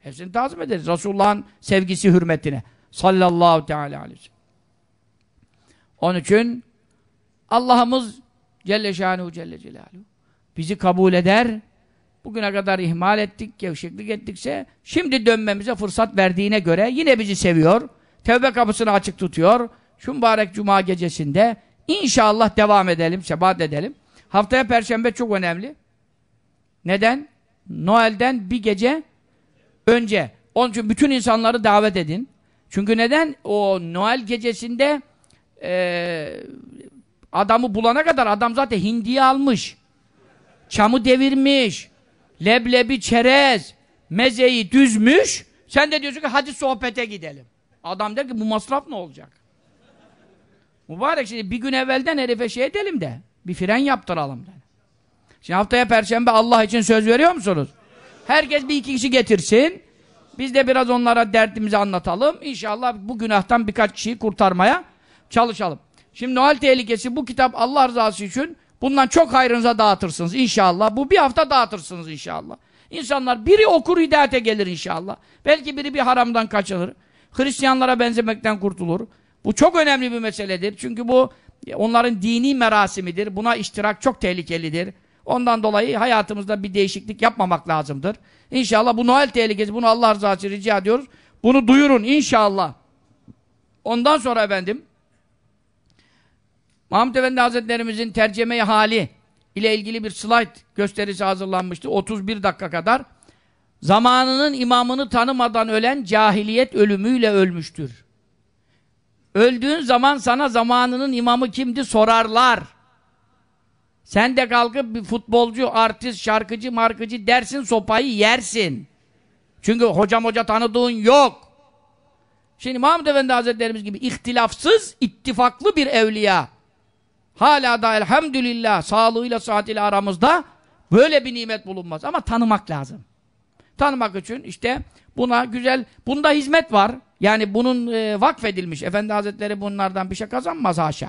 Hepsini tazim ederiz. Resulullah'ın sevgisi hürmetine. Sallallahu teala aleyhi. Onun için Allah'ımız Celle Şanuhu Celle Celaluhu bizi kabul eder Bugüne kadar ihmal ettik, gevşeklik ettikse şimdi dönmemize fırsat verdiğine göre yine bizi seviyor. Tevbe kapısını açık tutuyor. Şu mübarek cuma gecesinde inşallah devam edelim, sebat edelim. Haftaya perşembe çok önemli. Neden? Noel'den bir gece önce. Onun için bütün insanları davet edin. Çünkü neden? O Noel gecesinde e, adamı bulana kadar adam zaten hindiyi almış. Çamı devirmiş leblebi, çerez, mezeyi düzmüş. Sen de diyorsun ki hadi sohbete gidelim. Adam der ki bu masraf ne olacak? Mübarek şimdi bir gün evvelden herife şey edelim de bir fren yaptıralım de. Şimdi haftaya perşembe Allah için söz veriyor musunuz? Herkes bir iki kişi getirsin. Biz de biraz onlara derdimizi anlatalım. İnşallah bu günahtan birkaç kişiyi kurtarmaya çalışalım. Şimdi Noel tehlikesi bu kitap Allah rızası için Bundan çok hayrınıza dağıtırsınız inşallah. Bu bir hafta dağıtırsınız inşallah. İnsanlar biri okur hidayete gelir inşallah. Belki biri bir haramdan kaçınır. Hristiyanlara benzemekten kurtulur. Bu çok önemli bir meseledir. Çünkü bu onların dini merasimidir. Buna iştirak çok tehlikelidir. Ondan dolayı hayatımızda bir değişiklik yapmamak lazımdır. İnşallah bu Noel tehlikesi, bunu Allah rızası rica ediyoruz. Bunu duyurun inşallah. Ondan sonra efendim Mahmud Efendi Hazretlerimizin tercüme hali ile ilgili bir slide gösterisi hazırlanmıştı. 31 dakika kadar. Zamanının imamını tanımadan ölen cahiliyet ölümüyle ölmüştür. Öldüğün zaman sana zamanının imamı kimdi sorarlar. Sen de kalkıp bir futbolcu, artist, şarkıcı, markıcı dersin sopayı yersin. Çünkü hocam hoca tanıdığın yok. Şimdi Mahmud Efendi Hazretlerimiz gibi ihtilafsız, ittifaklı bir evliya. Hala da elhamdülillah sağlığıyla saatiyle aramızda böyle bir nimet bulunmaz. Ama tanımak lazım. Tanımak için işte buna güzel, bunda hizmet var. Yani bunun e, vakfedilmiş. Efendi Hazretleri bunlardan bir şey kazanmaz haşa.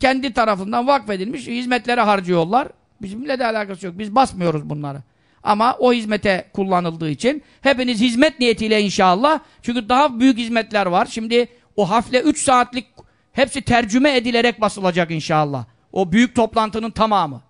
Kendi tarafından vakfedilmiş hizmetlere harcıyorlar. Bizimle de alakası yok. Biz basmıyoruz bunları. Ama o hizmete kullanıldığı için hepiniz hizmet niyetiyle inşallah. Çünkü daha büyük hizmetler var. Şimdi o hafle 3 saatlik hepsi tercüme edilerek basılacak inşallah. O büyük toplantının tamamı.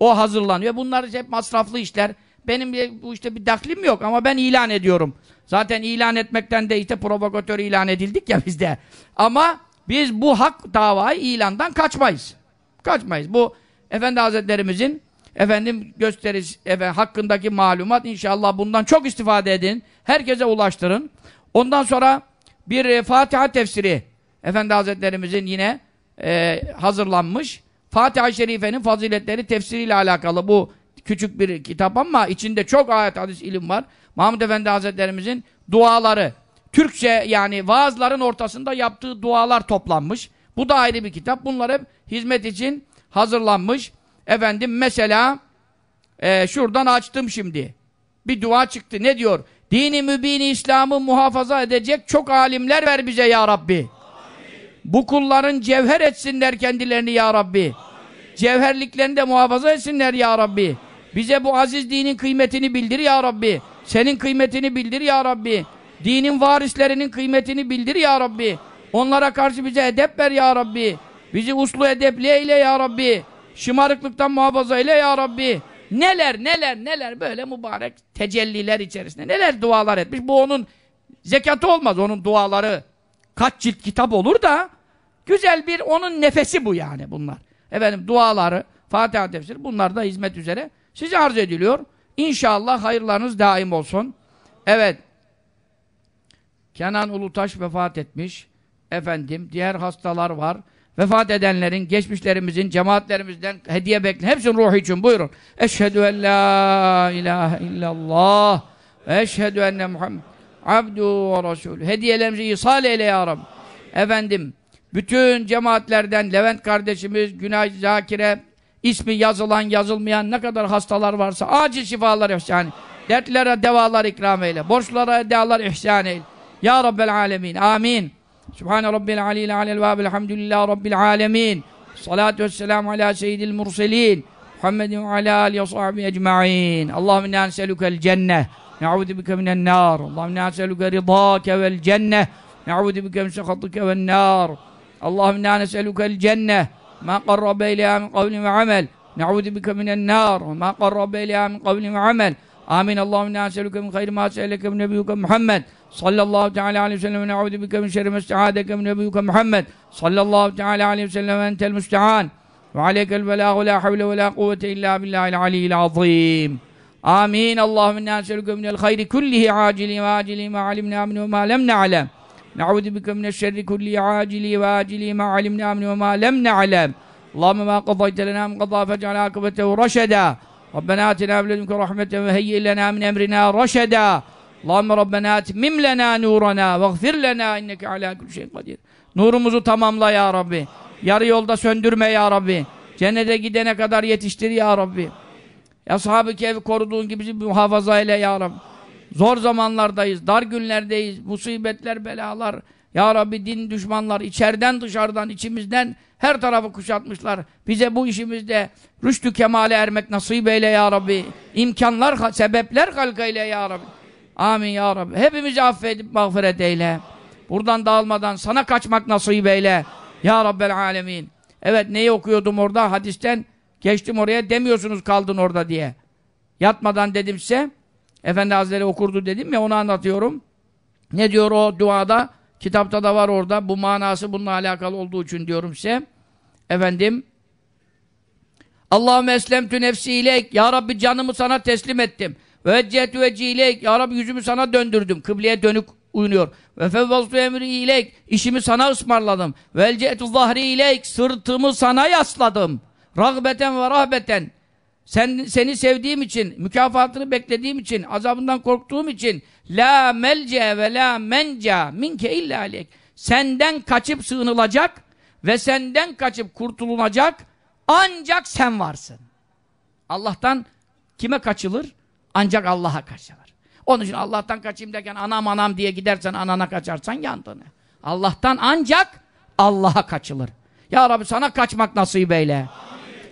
O hazırlanıyor. Bunlar hep masraflı işler. Benim bu işte bir daklim yok ama ben ilan ediyorum. Zaten ilan etmekten de işte provokatör ilan edildik ya bizde. Ama biz bu hak davayı ilandan kaçmayız. Kaçmayız. Bu Efendi Hazretlerimizin efendim gösterisi efendim, hakkındaki malumat inşallah bundan çok istifade edin. Herkese ulaştırın. Ondan sonra bir e, Fatiha tefsiri Efendi Hazretlerimizin yine e, hazırlanmış. Fatiha-i Şerife'nin faziletleri tefsiriyle alakalı bu küçük bir kitap ama içinde çok ayet, hadis, ilim var. Mahmud Efendi Hazretlerimizin duaları, Türkçe yani vaazların ortasında yaptığı dualar toplanmış. Bu da ayrı bir kitap. Bunlar hep hizmet için hazırlanmış. Efendim mesela e, şuradan açtım şimdi. Bir dua çıktı. Ne diyor? Dini mübini İslam'ı muhafaza edecek çok alimler ver bize ya Rabbi. Bu kulların cevher etsinler kendilerini ya Rabbi. Amin. Cevherliklerini de muhafaza etsinler ya Rabbi. Bize bu aziz dinin kıymetini bildir ya Rabbi. Senin kıymetini bildir ya Rabbi. Dinin varislerinin kıymetini bildir ya Rabbi. Onlara karşı bize edep ver ya Rabbi. Bizi uslu edepli eyle ya Rabbi. Şımarıklıktan muhafaza eyle ya Rabbi. Neler neler neler böyle mübarek tecelliler içerisinde neler dualar etmiş. Bu onun zekatı olmaz onun duaları. Kaç cilt kitap olur da güzel bir onun nefesi bu yani bunlar. Efendim duaları, Fatiha tefsiri bunlar da hizmet üzere size arz ediliyor. İnşallah hayırlarınız daim olsun. Evet. Kenan Ulutaş vefat etmiş. Efendim diğer hastalar var. Vefat edenlerin, geçmişlerimizin, cemaatlerimizden hediye bekleyin. Hepsinin ruhu için buyurun. Eşhedü en la ilahe illallah ve eşhedü enne Muhammed abdu ve resulü. Hediyelerimizi ihsal eyle ya Rabbi. Efendim, bütün cemaatlerden Levent kardeşimiz, Günay Zakir'e ismi yazılan, yazılmayan ne kadar hastalar varsa acil şifalar ihsan eyle. Dertlere devalar ikram eyle. Borçlara edalar ihsan eyle. Ya Rabbel alemin. Amin. Subhane Rabbil aliyil alel vâbil hamdülillah Rabbil alemin. Salatu vesselamu ala seyyidil murselin. Muhammedin ve ala alihi ve sahbihi ecma'in. Allahümme inna neselükel cenneh. Minen nar. Allahümme inna neselüke ridâke vel cenneh. Ne'udu bike min sekhatike vel nar. Allahümme inna neselükel cenneh. ما قرب إليها من قول وعمل. نعوذ بك من النار. وما قرب إليها من قول وعمل. آمين. اللهم إنا نسألك من خير ما سألك من نبيك محمد. صلى الله تعالى عليه وسلم. ونعوذ بك من شر ما استعاذك من نبيك محمد. صلى الله تعالى عليه وسلم. أنت المستعان. وعليك البلاغ. ولا حول ولا قوة إلا بالله العلي العظيم. Amin. Allahümme inna eselüke minel hayri kullihi acili ve acili ma alimna minhu ma lem ne'alem. Na'udu bike minel şerri kullihi acili ve acili ma alimna minhu ma lem ne'alem. Allahümme ma qadayte lena min qadâ fece'al akıbetehu reşedâ. Rabbena atina biledünke rahmeten ve heyyi lena min emrina reşedâ. Allahümme Rabbena atmim lena nurana ve gfir lena inneke ala kulli şeyin kadir. Nurumuzu tamamla ya Rabbi. Yarı yolda söndürme ya Rabbi. Cennete gidene kadar yetiştir ya Rabbi. Ashab-ı Kehf koruduğun gibi bizi muhafaza eyle ya Rabbi. Zor zamanlardayız, dar günlerdeyiz, musibetler, belalar. Ya Rabbi din düşmanlar içeriden dışarıdan içimizden her tarafı kuşatmışlar. Bize bu işimizde rüştü kemale ermek nasip eyle ya Rabbi. İmkanlar, sebepler halka eyle ya Rabbi. Amin ya Rabbi. Hepimizi affedip mağfiret eyle. Buradan dağılmadan sana kaçmak nasip eyle. Ya Rabbel alemin. Evet neyi okuyordum orada? Hadisten geçtim oraya demiyorsunuz kaldın orada diye. Yatmadan dedim size. Efendi Hazretleri okurdu dedim ya onu anlatıyorum. Ne diyor o duada? Kitapta da var orada. Bu manası bununla alakalı olduğu için diyorum size. Efendim Allahümme eslemtü nefsi ileyk. Ya Rabbi canımı sana teslim ettim. Ve eccehetü veci ileyk. Ya Rabbi yüzümü sana döndürdüm. Kıbleye dönük uyunuyor. Ve fevvaztu emri ileyk. İşimi sana ısmarladım. Ve elcehetü zahri ileyk. Sırtımı sana yasladım. Ragbeten ve rahbeten. Sen, seni sevdiğim için, mükafatını beklediğim için, azabından korktuğum için la melce ve la menca minke illa aleyk. Senden kaçıp sığınılacak ve senden kaçıp kurtulunacak ancak sen varsın. Allah'tan kime kaçılır? Ancak Allah'a kaçılır. Onun için Allah'tan kaçayım derken anam anam diye gidersen anana kaçarsan yandın. Allah'tan ancak Allah'a kaçılır. Ya Rabbi sana kaçmak nasip eyle.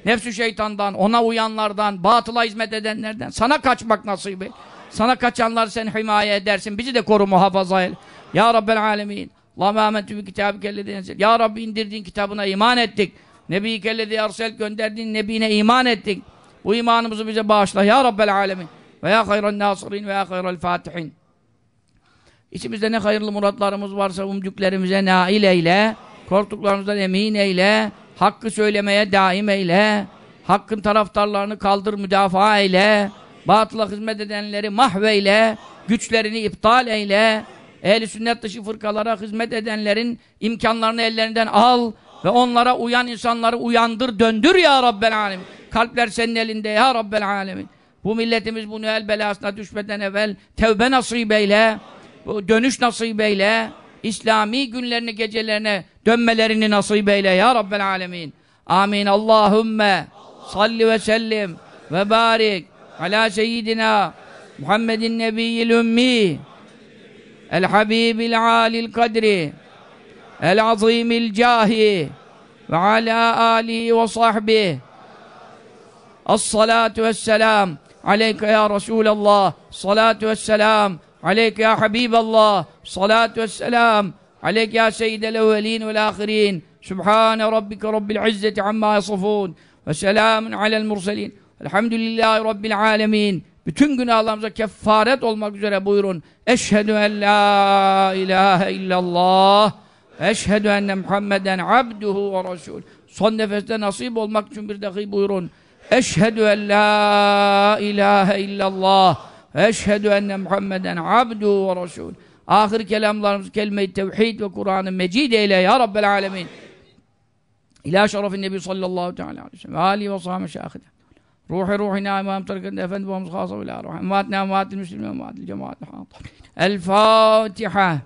Nefsü şeytandan, ona uyanlardan, batıla hizmet edenlerden sana kaçmak eyle. Sana kaçanlar sen himaye edersin. Bizi de koru muhafaza eyle. Ya Rabbel alemin. Allahümme amentu bi kitabı kellezi Ya Rabbi indirdiğin kitabına iman ettik. Nebi kellezi arsel gönderdiğin nebine iman ettik. Bu imanımızı bize bağışla ya Rabbel alemin. Ve ya hayran nasirin ve ya hayral fatihin. İçimizde ne hayırlı muratlarımız varsa umdüklerimize nail eyle. Korktuklarımızdan emin eyle. Hakkı söylemeye daim eyle. Hakkın taraftarlarını kaldır müdafaa eyle. Batıla hizmet edenleri mahveyle. Güçlerini iptal eyle. Ehli sünnet dışı fırkalara hizmet edenlerin imkanlarını ellerinden al ve onlara uyan insanları uyandır, döndür ya Rabbel Alemin. Kalpler senin elinde ya Rabbel Alemin. Bu milletimiz bu Noel belasına düşmeden evvel tevbe nasip eyle, dönüş nasip eyle, İslami günlerini gecelerine dönmelerini nasip eyle ya Rabbel Alemin. Amin. Allahümme salli ve sellim ve barik ala seyyidina Muhammedin Nebiyyil Ümmi El Habibil Alil Kadri El Azimil Cahi ve ala alihi ve sahbihi As-salatu vesselam aleyke ya Resulallah salatu vesselam Aleyk ya Habiballah. Salatü vesselam. Aleyk ya Seyyidel evvelin vel ahirin. Sübhane Rabbike Rabbil izzeti amma yasafun. Ve selamun alel murselin. Elhamdülillahi Rabbil alemin. Bütün günahlarımıza kefaret olmak üzere buyurun. Eşhedü en la ilahe illallah. Eşhedü enne Muhammeden abduhu ve resul. Son nefeste nasip olmak için bir dahi buyurun. Eşhedü en la ilahe illallah. Eşhedü enne Muhammeden abduhu ve resul. Ahir kelamlarımız kelime-i tevhid ve Kur'an-ı Mecid eyle ya Rabbel alemin. İlâ şerefin Nebi sallallahu teala aleyhi ve sellem âlihi ve sahâme şâhide. Ruhi ruhina imam tarikinde efendi babamız khasa ve la ruh. Emvatna emvatil müslümin emvatil cemaatil hâtır. El Fatiha.